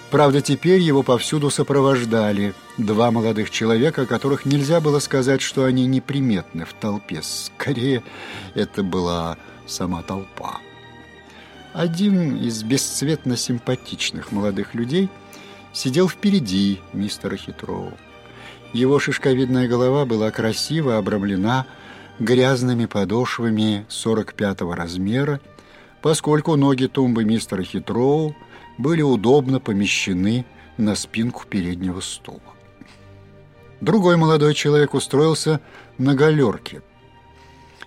Правда, теперь его повсюду сопровождали два молодых человека, которых нельзя было сказать, что они неприметны в толпе. Скорее, это была сама толпа. Один из бесцветно симпатичных молодых людей сидел впереди мистера Хитроу. Его шишковидная голова была красиво обрамлена грязными подошвами 45-го размера, поскольку ноги тумбы мистера Хитроу были удобно помещены на спинку переднего стула. Другой молодой человек устроился на галерке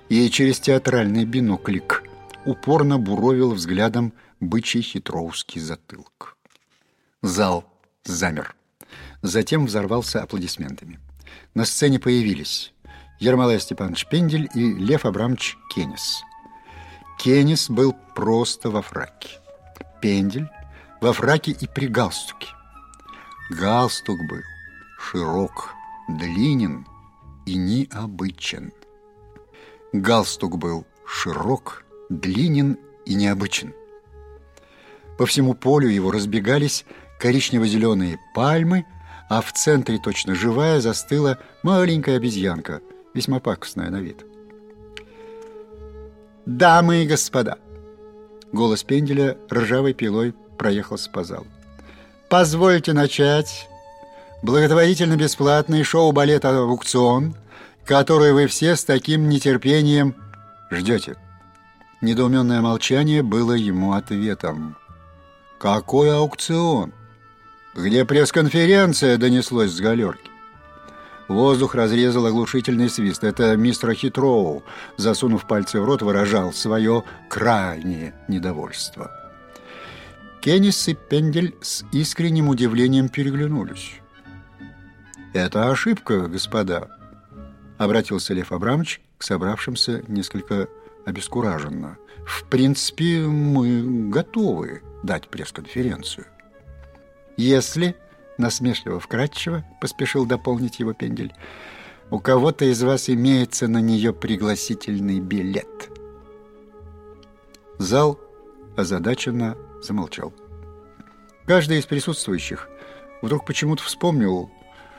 и через театральный биноклик упорно буровил взглядом бычий хитроуский затылок. Зал замер. Затем взорвался аплодисментами. На сцене появились Ермолай Степанович Пендель и Лев Абрамович Кенис. Кенис был просто во фраке. Пендель во фраке и при галстуке. Галстук был широк, длинен и необычен. Галстук был широк, длинен и необычен. По всему полю его разбегались коричнево-зеленые пальмы, а в центре точно живая застыла маленькая обезьянка, весьма пакостная на вид. «Дамы и господа!» Голос пенделя ржавой пилой проехался по залу. «Позвольте начать благотворительно-бесплатный шоу-балет «Аукцион», который вы все с таким нетерпением ждете». Недоуменное молчание было ему ответом. «Какой аукцион? Где пресс-конференция?» донеслось с галерки. Воздух разрезал оглушительный свист. Это мистер Хитроу, засунув пальцы в рот, выражал свое крайнее недовольство. Кеннис и Пендель с искренним удивлением переглянулись. «Это ошибка, господа», — обратился Лев Абрамович к собравшимся несколько обескураженно. «В принципе, мы готовы дать пресс-конференцию. Если насмешливо вкратчиво, поспешил дополнить его пендель. У кого-то из вас имеется на нее пригласительный билет. Зал озадаченно замолчал. Каждый из присутствующих вдруг почему-то вспомнил,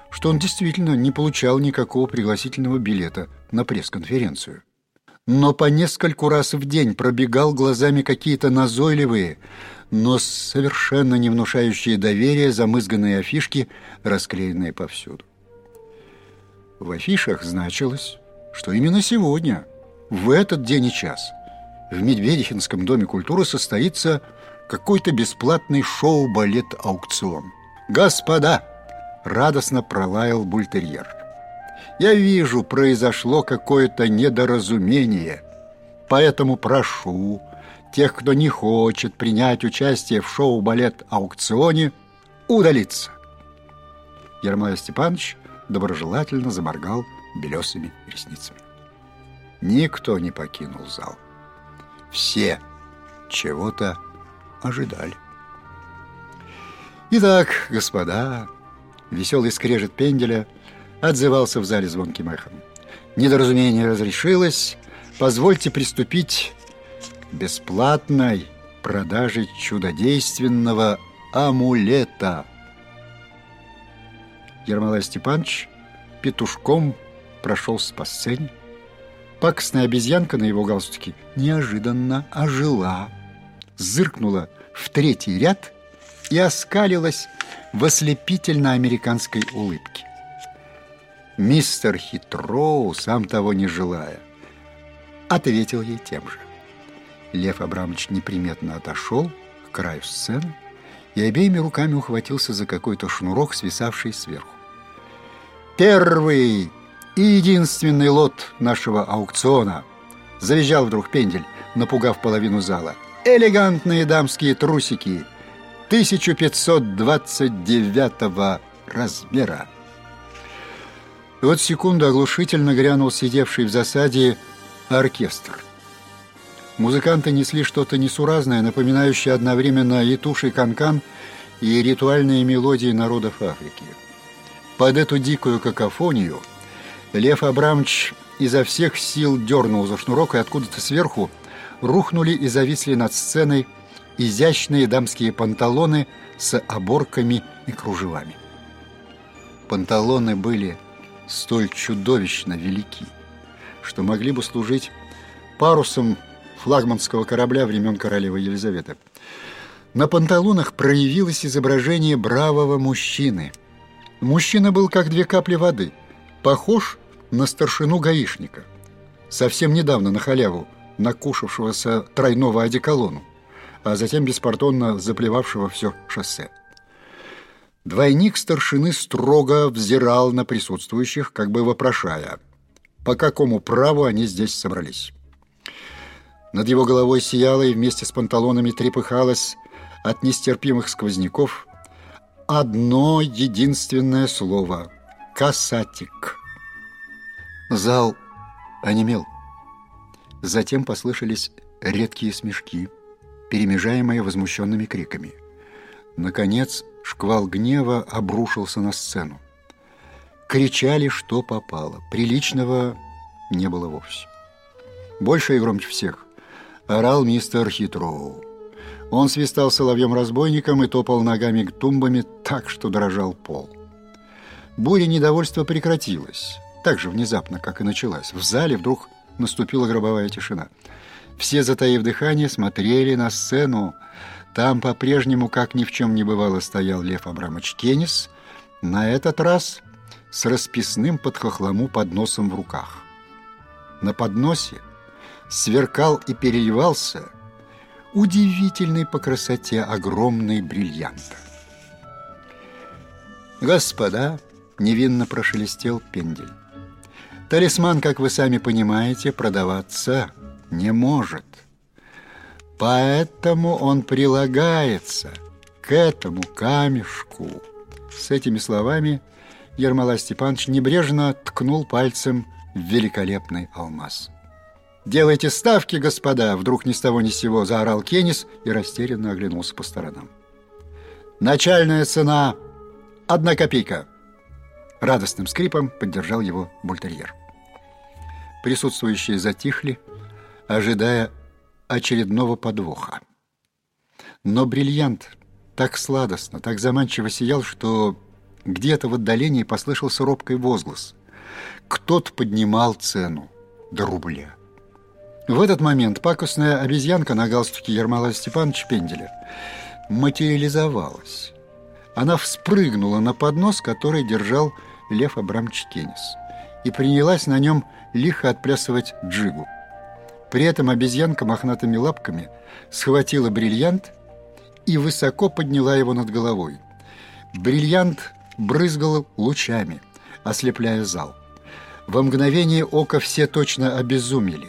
что он действительно не получал никакого пригласительного билета на пресс-конференцию. Но по нескольку раз в день пробегал глазами какие-то назойливые, но совершенно не внушающие доверия замызганные афишки, расклеенные повсюду. В афишах значилось, что именно сегодня, в этот день и час, в Медведихинском доме культуры состоится какой-то бесплатный шоу-балет-аукцион. «Господа!» – радостно пролаял бультерьер. «Я вижу, произошло какое-то недоразумение, поэтому прошу, тех, кто не хочет принять участие в шоу-балет-аукционе, удалиться. Ермолай Степанович доброжелательно заморгал белесыми ресницами. Никто не покинул зал. Все чего-то ожидали. Итак, господа, веселый скрежет пенделя отзывался в зале звонким эхом. Недоразумение разрешилось. Позвольте приступить к бесплатной продаже чудодейственного амулета. Ермолай Степанович петушком прошелся по сцене. Пакостная обезьянка на его галстуке неожиданно ожила, зыркнула в третий ряд и оскалилась в ослепительно-американской улыбке. Мистер Хитроу, сам того не желая, ответил ей тем же. Лев Абрамович неприметно отошел к краю сцены и обеими руками ухватился за какой-то шнурок, свисавший сверху. «Первый и единственный лот нашего аукциона!» Завизжал вдруг пендель, напугав половину зала. «Элегантные дамские трусики 1529 размера!» И вот секунду оглушительно грянул сидевший в засаде оркестр. Музыканты несли что-то несуразное, напоминающее одновременно и туши канкан, и ритуальные мелодии народов Африки. Под эту дикую какофонию Лев Абрамович изо всех сил дернул за шнурок, и откуда-то сверху рухнули и зависли над сценой изящные дамские панталоны с оборками и кружевами. Панталоны были столь чудовищно велики, что могли бы служить парусом флагманского корабля времен королевы Елизаветы. На панталонах проявилось изображение бравого мужчины. Мужчина был как две капли воды, похож на старшину гаишника, совсем недавно на халяву, накушавшегося тройного одеколону, а затем беспардонно заплевавшего все шоссе. Двойник старшины строго взирал на присутствующих, как бы вопрошая, по какому праву они здесь собрались. Над его головой сияло и вместе с панталонами трепыхалось от нестерпимых сквозняков одно единственное слово — «касатик». Зал онемел. Затем послышались редкие смешки, перемежаемые возмущенными криками. Наконец, шквал гнева обрушился на сцену. Кричали, что попало. Приличного не было вовсе. Больше и громче всех орал мистер Хитроу. Он свистал соловьем-разбойником и топал ногами к тумбами так, что дрожал пол. Буря недовольства прекратилась, так же внезапно, как и началась. В зале вдруг наступила гробовая тишина. Все, затаив дыхание, смотрели на сцену, там по-прежнему, как ни в чем не бывало, стоял Лев Абрамович Кенис, на этот раз с расписным под хохлому подносом в руках. На подносе сверкал и переливался удивительный по красоте огромный бриллиант. «Господа!» — невинно прошелестел пендель. «Талисман, как вы сами понимаете, продаваться не может». Поэтому он прилагается к этому камешку. С этими словами Ермолай Степанович небрежно ткнул пальцем в великолепный алмаз. «Делайте ставки, господа!» Вдруг ни с того ни с сего заорал Кенис и растерянно оглянулся по сторонам. «Начальная цена – одна копейка!» Радостным скрипом поддержал его бультерьер. Присутствующие затихли, ожидая очередного подвоха. Но бриллиант так сладостно, так заманчиво сиял, что где-то в отдалении послышался робкий возглас. Кто-то поднимал цену до рубля. В этот момент пакостная обезьянка на галстуке Ермола Степановича Пенделя материализовалась. Она вспрыгнула на поднос, который держал Лев Абрамович Кенис, и принялась на нем лихо отплясывать джигу. При этом обезьянка мохнатыми лапками схватила бриллиант и высоко подняла его над головой. Бриллиант брызгал лучами, ослепляя зал. Во мгновение ока все точно обезумели.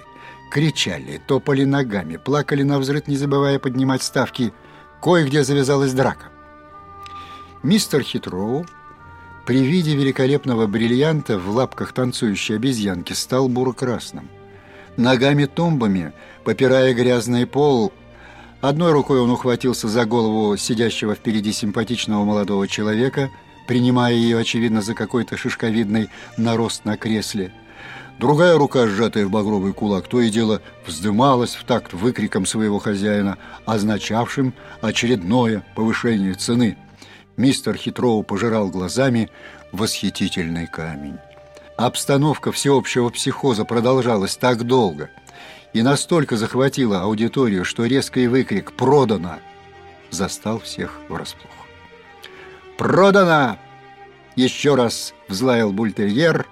кричали, топали ногами, плакали на взрыв, не забывая поднимать ставки. Кое-где завязалась драка. Мистер Хитроу при виде великолепного бриллианта в лапках танцующей обезьянки стал буро-красным. Ногами-тумбами, попирая грязный пол, одной рукой он ухватился за голову сидящего впереди симпатичного молодого человека, принимая ее, очевидно, за какой-то шишковидный нарост на кресле. Другая рука, сжатая в багровый кулак, то и дело вздымалась в такт выкриком своего хозяина, означавшим очередное повышение цены. Мистер Хитроу пожирал глазами восхитительный камень. Обстановка всеобщего психоза продолжалась так долго и настолько захватила аудиторию, что резкий выкрик «Продано!» застал всех врасплох. «Продано!» Еще раз взлаял бультерьер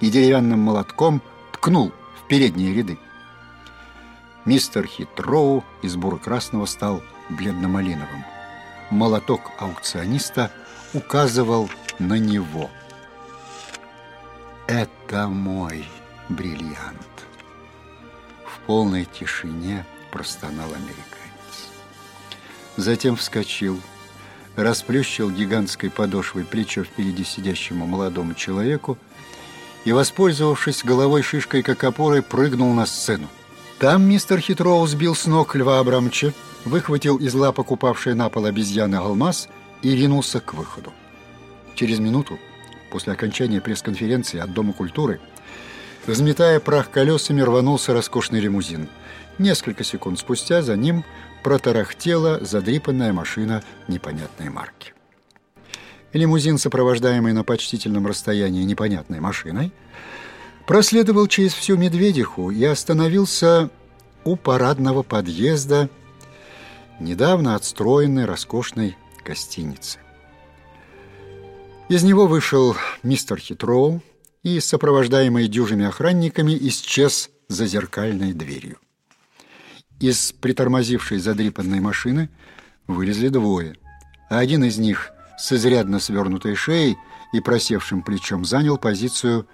и деревянным молотком ткнул в передние ряды. Мистер Хитроу из буро-красного стал бледно-малиновым. Молоток аукциониста указывал на него – это мой бриллиант. В полной тишине простонал американец. Затем вскочил, расплющил гигантской подошвой плечо впереди сидящему молодому человеку и, воспользовавшись головой шишкой как опорой, прыгнул на сцену. Там мистер Хитроу сбил с ног Льва Абрамча, выхватил из лапок упавшей на пол обезьяны алмаз и ринулся к выходу. Через минуту после окончания пресс-конференции от Дома культуры, взметая прах колесами, рванулся роскошный лимузин. Несколько секунд спустя за ним протарахтела задрипанная машина непонятной марки. Лимузин, сопровождаемый на почтительном расстоянии непонятной машиной, проследовал через всю Медведиху и остановился у парадного подъезда недавно отстроенной роскошной гостиницы. Из него вышел мистер Хитроу и, сопровождаемый дюжими охранниками, исчез за зеркальной дверью. Из притормозившей задрипанной машины вылезли двое, один из них с изрядно свернутой шеей и просевшим плечом занял позицию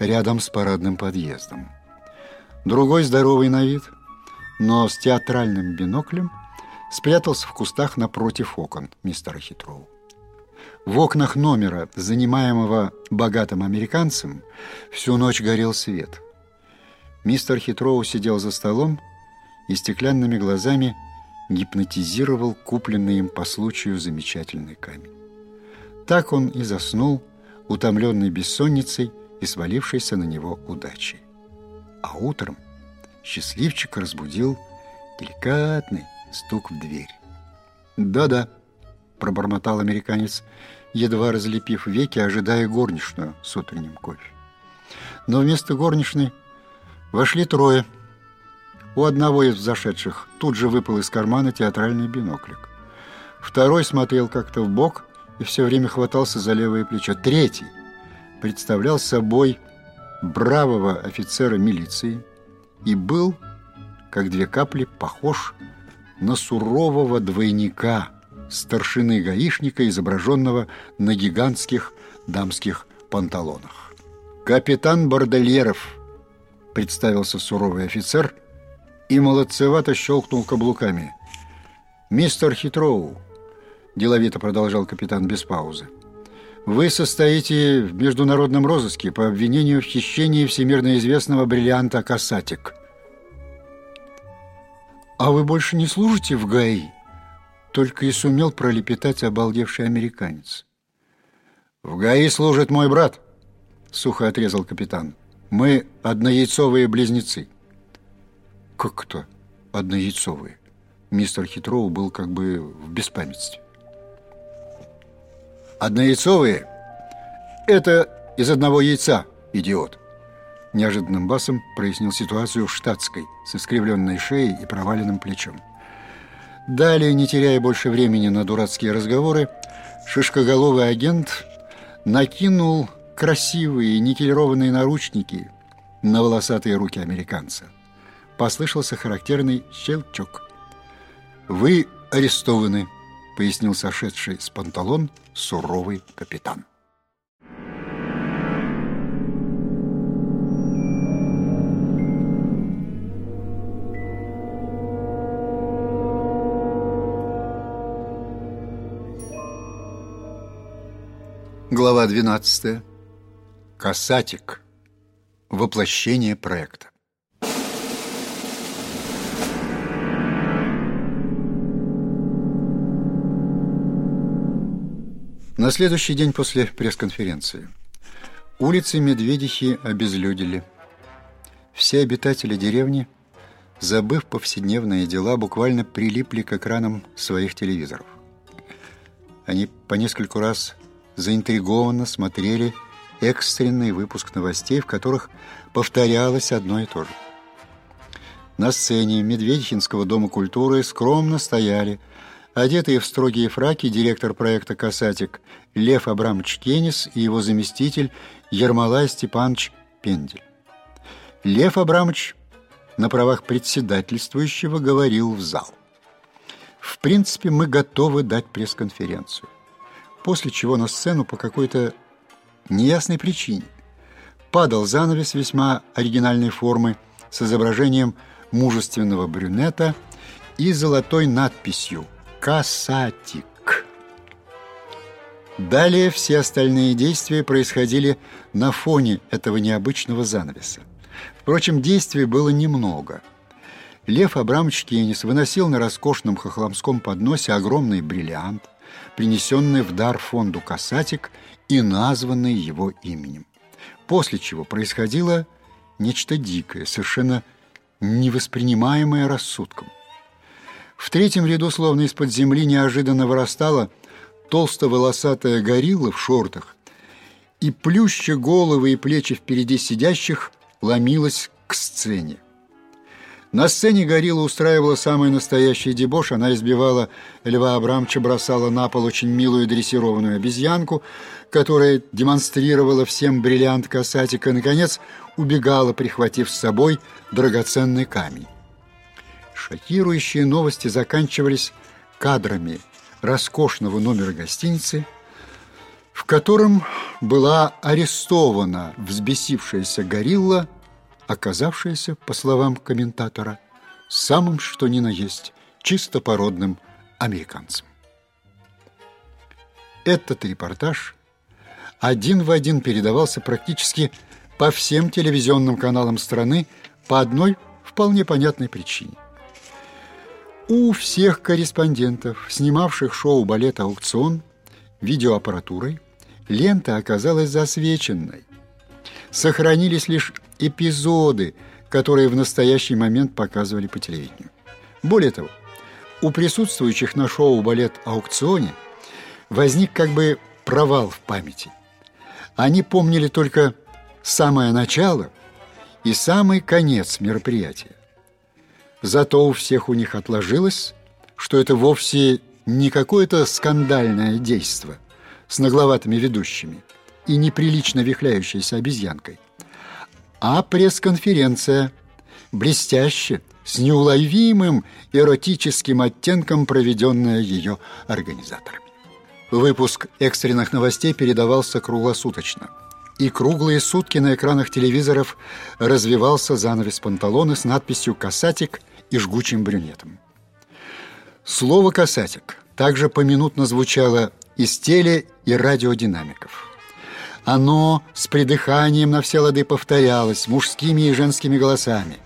рядом с парадным подъездом. Другой, здоровый на вид, но с театральным биноклем, спрятался в кустах напротив окон мистера Хитроу. В окнах номера, занимаемого богатым американцем, всю ночь горел свет. Мистер Хитроу сидел за столом и стеклянными глазами гипнотизировал купленный им по случаю замечательный камень. Так он и заснул, утомленный бессонницей и свалившейся на него удачей. А утром счастливчик разбудил деликатный стук в дверь. «Да-да», — пробормотал американец, едва разлепив веки, ожидая горничную с утренним кофе. Но вместо горничной вошли трое. У одного из зашедших тут же выпал из кармана театральный биноклик. Второй смотрел как-то в бок и все время хватался за левое плечо. Третий представлял собой бравого офицера милиции и был, как две капли, похож на сурового двойника – старшины гаишника, изображенного на гигантских дамских панталонах. «Капитан Бордельеров», — представился суровый офицер и молодцевато щелкнул каблуками. «Мистер Хитроу», — деловито продолжал капитан без паузы, «вы состоите в международном розыске по обвинению в хищении всемирно известного бриллианта «Касатик». «А вы больше не служите в ГАИ?» Только и сумел пролепетать обалдевший американец. «В ГАИ служит мой брат», — сухо отрезал капитан. «Мы однояйцовые близнецы». «Как кто однояйцовые?» Мистер Хитроу был как бы в беспамятстве. «Однояйцовые — это из одного яйца, идиот!» Неожиданным басом прояснил ситуацию штатской с искривленной шеей и проваленным плечом. Далее, не теряя больше времени на дурацкие разговоры, шишкоголовый агент накинул красивые никелированные наручники на волосатые руки американца. Послышался характерный щелчок. «Вы арестованы», — пояснил сошедший с панталон суровый капитан. Глава 12. Касатик. Воплощение проекта. На следующий день после пресс-конференции улицы Медведихи обезлюдили. Все обитатели деревни, забыв повседневные дела, буквально прилипли к экранам своих телевизоров. Они по нескольку раз заинтригованно смотрели экстренный выпуск новостей, в которых повторялось одно и то же. На сцене Медведихинского дома культуры скромно стояли, одетые в строгие фраки, директор проекта «Касатик» Лев Абрамович Кенис и его заместитель Ермолай Степанович Пендель. Лев Абрамович на правах председательствующего говорил в зал. В принципе, мы готовы дать пресс-конференцию после чего на сцену по какой-то неясной причине падал занавес весьма оригинальной формы с изображением мужественного брюнета и золотой надписью «Касатик». Далее все остальные действия происходили на фоне этого необычного занавеса. Впрочем, действий было немного. Лев Абрамович Кенис выносил на роскошном хохломском подносе огромный бриллиант, принесенный в дар фонду «Касатик» и названный его именем. После чего происходило нечто дикое, совершенно невоспринимаемое рассудком. В третьем ряду, словно из-под земли, неожиданно вырастала толсто-волосатая горилла в шортах и, плюща головы и плечи впереди сидящих, ломилась к сцене. На сцене Горилла устраивала самый настоящий дебош. Она избивала Льва Абрамовича, бросала на пол очень милую дрессированную обезьянку, которая демонстрировала всем бриллиант касатика, и, наконец, убегала, прихватив с собой драгоценный камень. Шокирующие новости заканчивались кадрами роскошного номера гостиницы, в котором была арестована взбесившаяся горилла оказавшаяся, по словам комментатора, самым что ни на есть чистопородным американцем. Этот репортаж один в один передавался практически по всем телевизионным каналам страны по одной вполне понятной причине. У всех корреспондентов, снимавших шоу «Балет Аукцион» видеоаппаратурой, лента оказалась засвеченной. Сохранились лишь эпизоды, которые в настоящий момент показывали по телевидению. Более того, у присутствующих на шоу «Балет Аукционе» возник как бы провал в памяти. Они помнили только самое начало и самый конец мероприятия. Зато у всех у них отложилось, что это вовсе не какое-то скандальное действо с нагловатыми ведущими и неприлично вихляющейся обезьянкой, а пресс-конференция. Блестяще, с неуловимым эротическим оттенком, проведенная ее организаторами. Выпуск экстренных новостей передавался круглосуточно. И круглые сутки на экранах телевизоров развивался занавес панталоны с надписью «Касатик» и жгучим брюнетом. Слово «касатик» также поминутно звучало из теле- и радиодинамиков. Оно с придыханием на все лады повторялось мужскими и женскими голосами,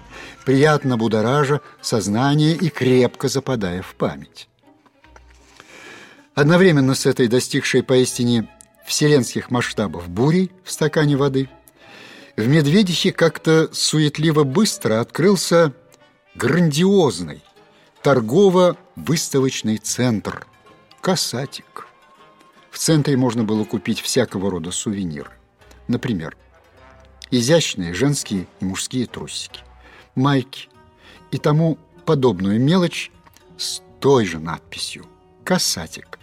приятно будоража сознание и крепко западая в память. Одновременно с этой достигшей поистине вселенских масштабов бурей в стакане воды в Медведихе как-то суетливо быстро открылся грандиозный торгово-выставочный центр «Касатик». В центре можно было купить всякого рода сувениры. Например, изящные женские и мужские трусики, майки и тому подобную мелочь с той же надписью «Касатик»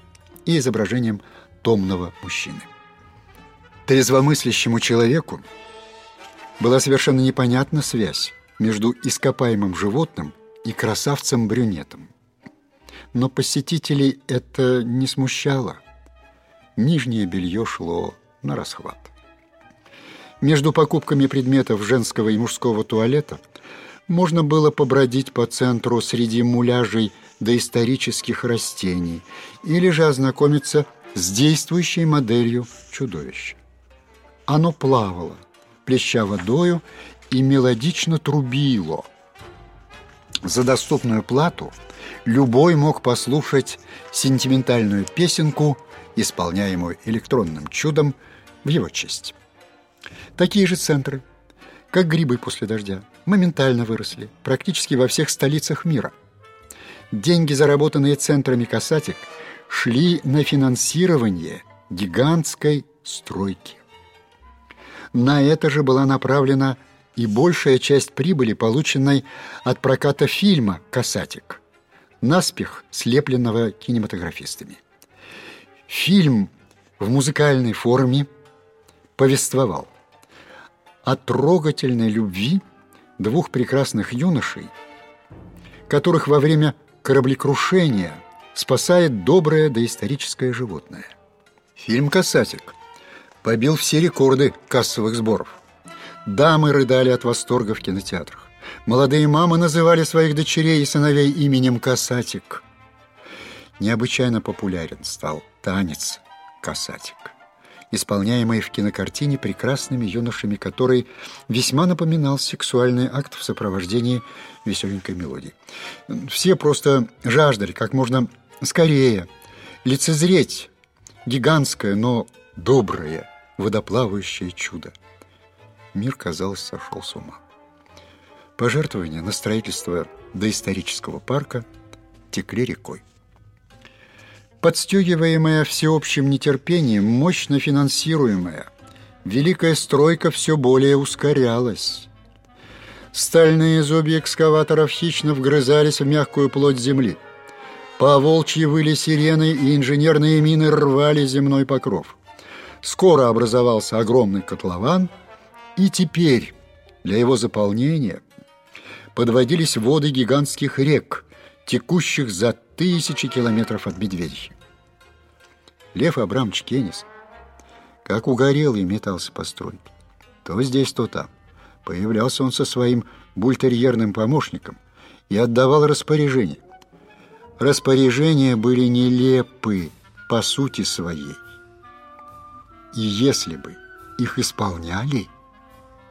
и изображением томного мужчины. Трезвомыслящему человеку была совершенно непонятна связь между ископаемым животным и красавцем-брюнетом. Но посетителей это не смущало нижнее белье шло на расхват. Между покупками предметов женского и мужского туалета можно было побродить по центру среди муляжей доисторических растений или же ознакомиться с действующей моделью чудовища. Оно плавало, плеща водою и мелодично трубило. За доступную плату любой мог послушать сентиментальную песенку, исполняемую электронным чудом в его честь. Такие же центры, как грибы после дождя, моментально выросли практически во всех столицах мира. Деньги, заработанные центрами касатик, шли на финансирование гигантской стройки. На это же была направлена и большая часть прибыли, полученной от проката фильма «Касатик», наспех слепленного кинематографистами. Фильм в музыкальной форме повествовал о трогательной любви двух прекрасных юношей, которых во время кораблекрушения спасает доброе доисторическое животное. Фильм «Касатик» побил все рекорды кассовых сборов. Дамы рыдали от восторга в кинотеатрах. Молодые мамы называли своих дочерей и сыновей именем Касатик. Необычайно популярен стал танец Касатик, исполняемый в кинокартине прекрасными юношами, который весьма напоминал сексуальный акт в сопровождении веселенькой мелодии. Все просто жаждали как можно скорее лицезреть гигантское, но доброе водоплавающее чудо. Мир, казалось, сошел с ума. Пожертвования на строительство доисторического парка текли рекой. Подстегиваемая всеобщим нетерпением, мощно финансируемая, великая стройка все более ускорялась. Стальные зубья экскаваторов хищно вгрызались в мягкую плоть земли. По волчьи выли сирены, и инженерные мины рвали земной покров. Скоро образовался огромный котлован, и теперь для его заполнения подводились воды гигантских рек, текущих за тысячи километров от Медведихи. Лев Абрамович Кенис, как угорелый, метался по стройке. То здесь, то там. Появлялся он со своим бультерьерным помощником и отдавал распоряжения. Распоряжения были нелепы по сути своей. И если бы их исполняли,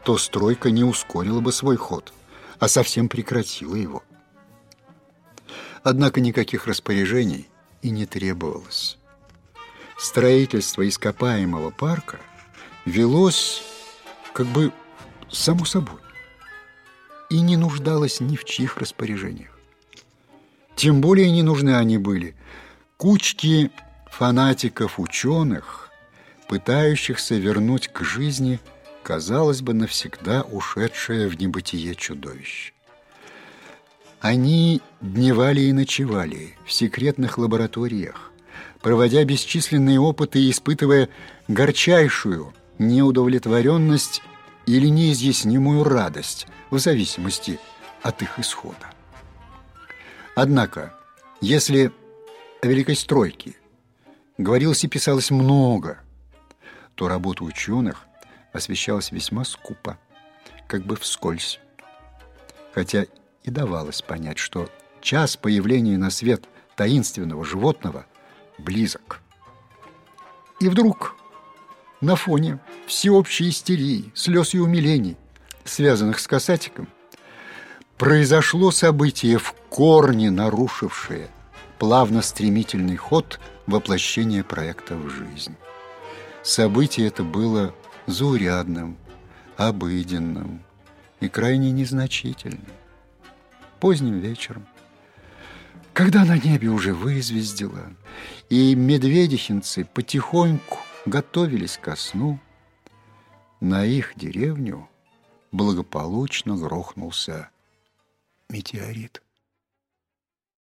то стройка не ускорила бы свой ход, а совсем прекратила его. Однако никаких распоряжений и не требовалось. Строительство ископаемого парка велось как бы само собой и не нуждалось ни в чьих распоряжениях. Тем более не нужны они были кучки фанатиков-ученых, пытающихся вернуть к жизни, казалось бы, навсегда ушедшее в небытие чудовище. Они дневали и ночевали в секретных лабораториях, проводя бесчисленные опыты и испытывая горчайшую неудовлетворенность или неизъяснимую радость в зависимости от их исхода. Однако, если о Великой Стройке говорилось и писалось много, то работа ученых освещалась весьма скупо, как бы вскользь. Хотя и давалось понять, что час появления на свет таинственного животного близок. И вдруг на фоне всеобщей истерии, слез и умилений, связанных с касатиком, произошло событие в корне нарушившее плавно-стремительный ход воплощения проекта в жизнь. Событие это было заурядным, обыденным и крайне незначительным. Поздним вечером, когда на небе уже вызвездило, и медведихинцы потихоньку готовились ко сну, на их деревню благополучно грохнулся метеорит.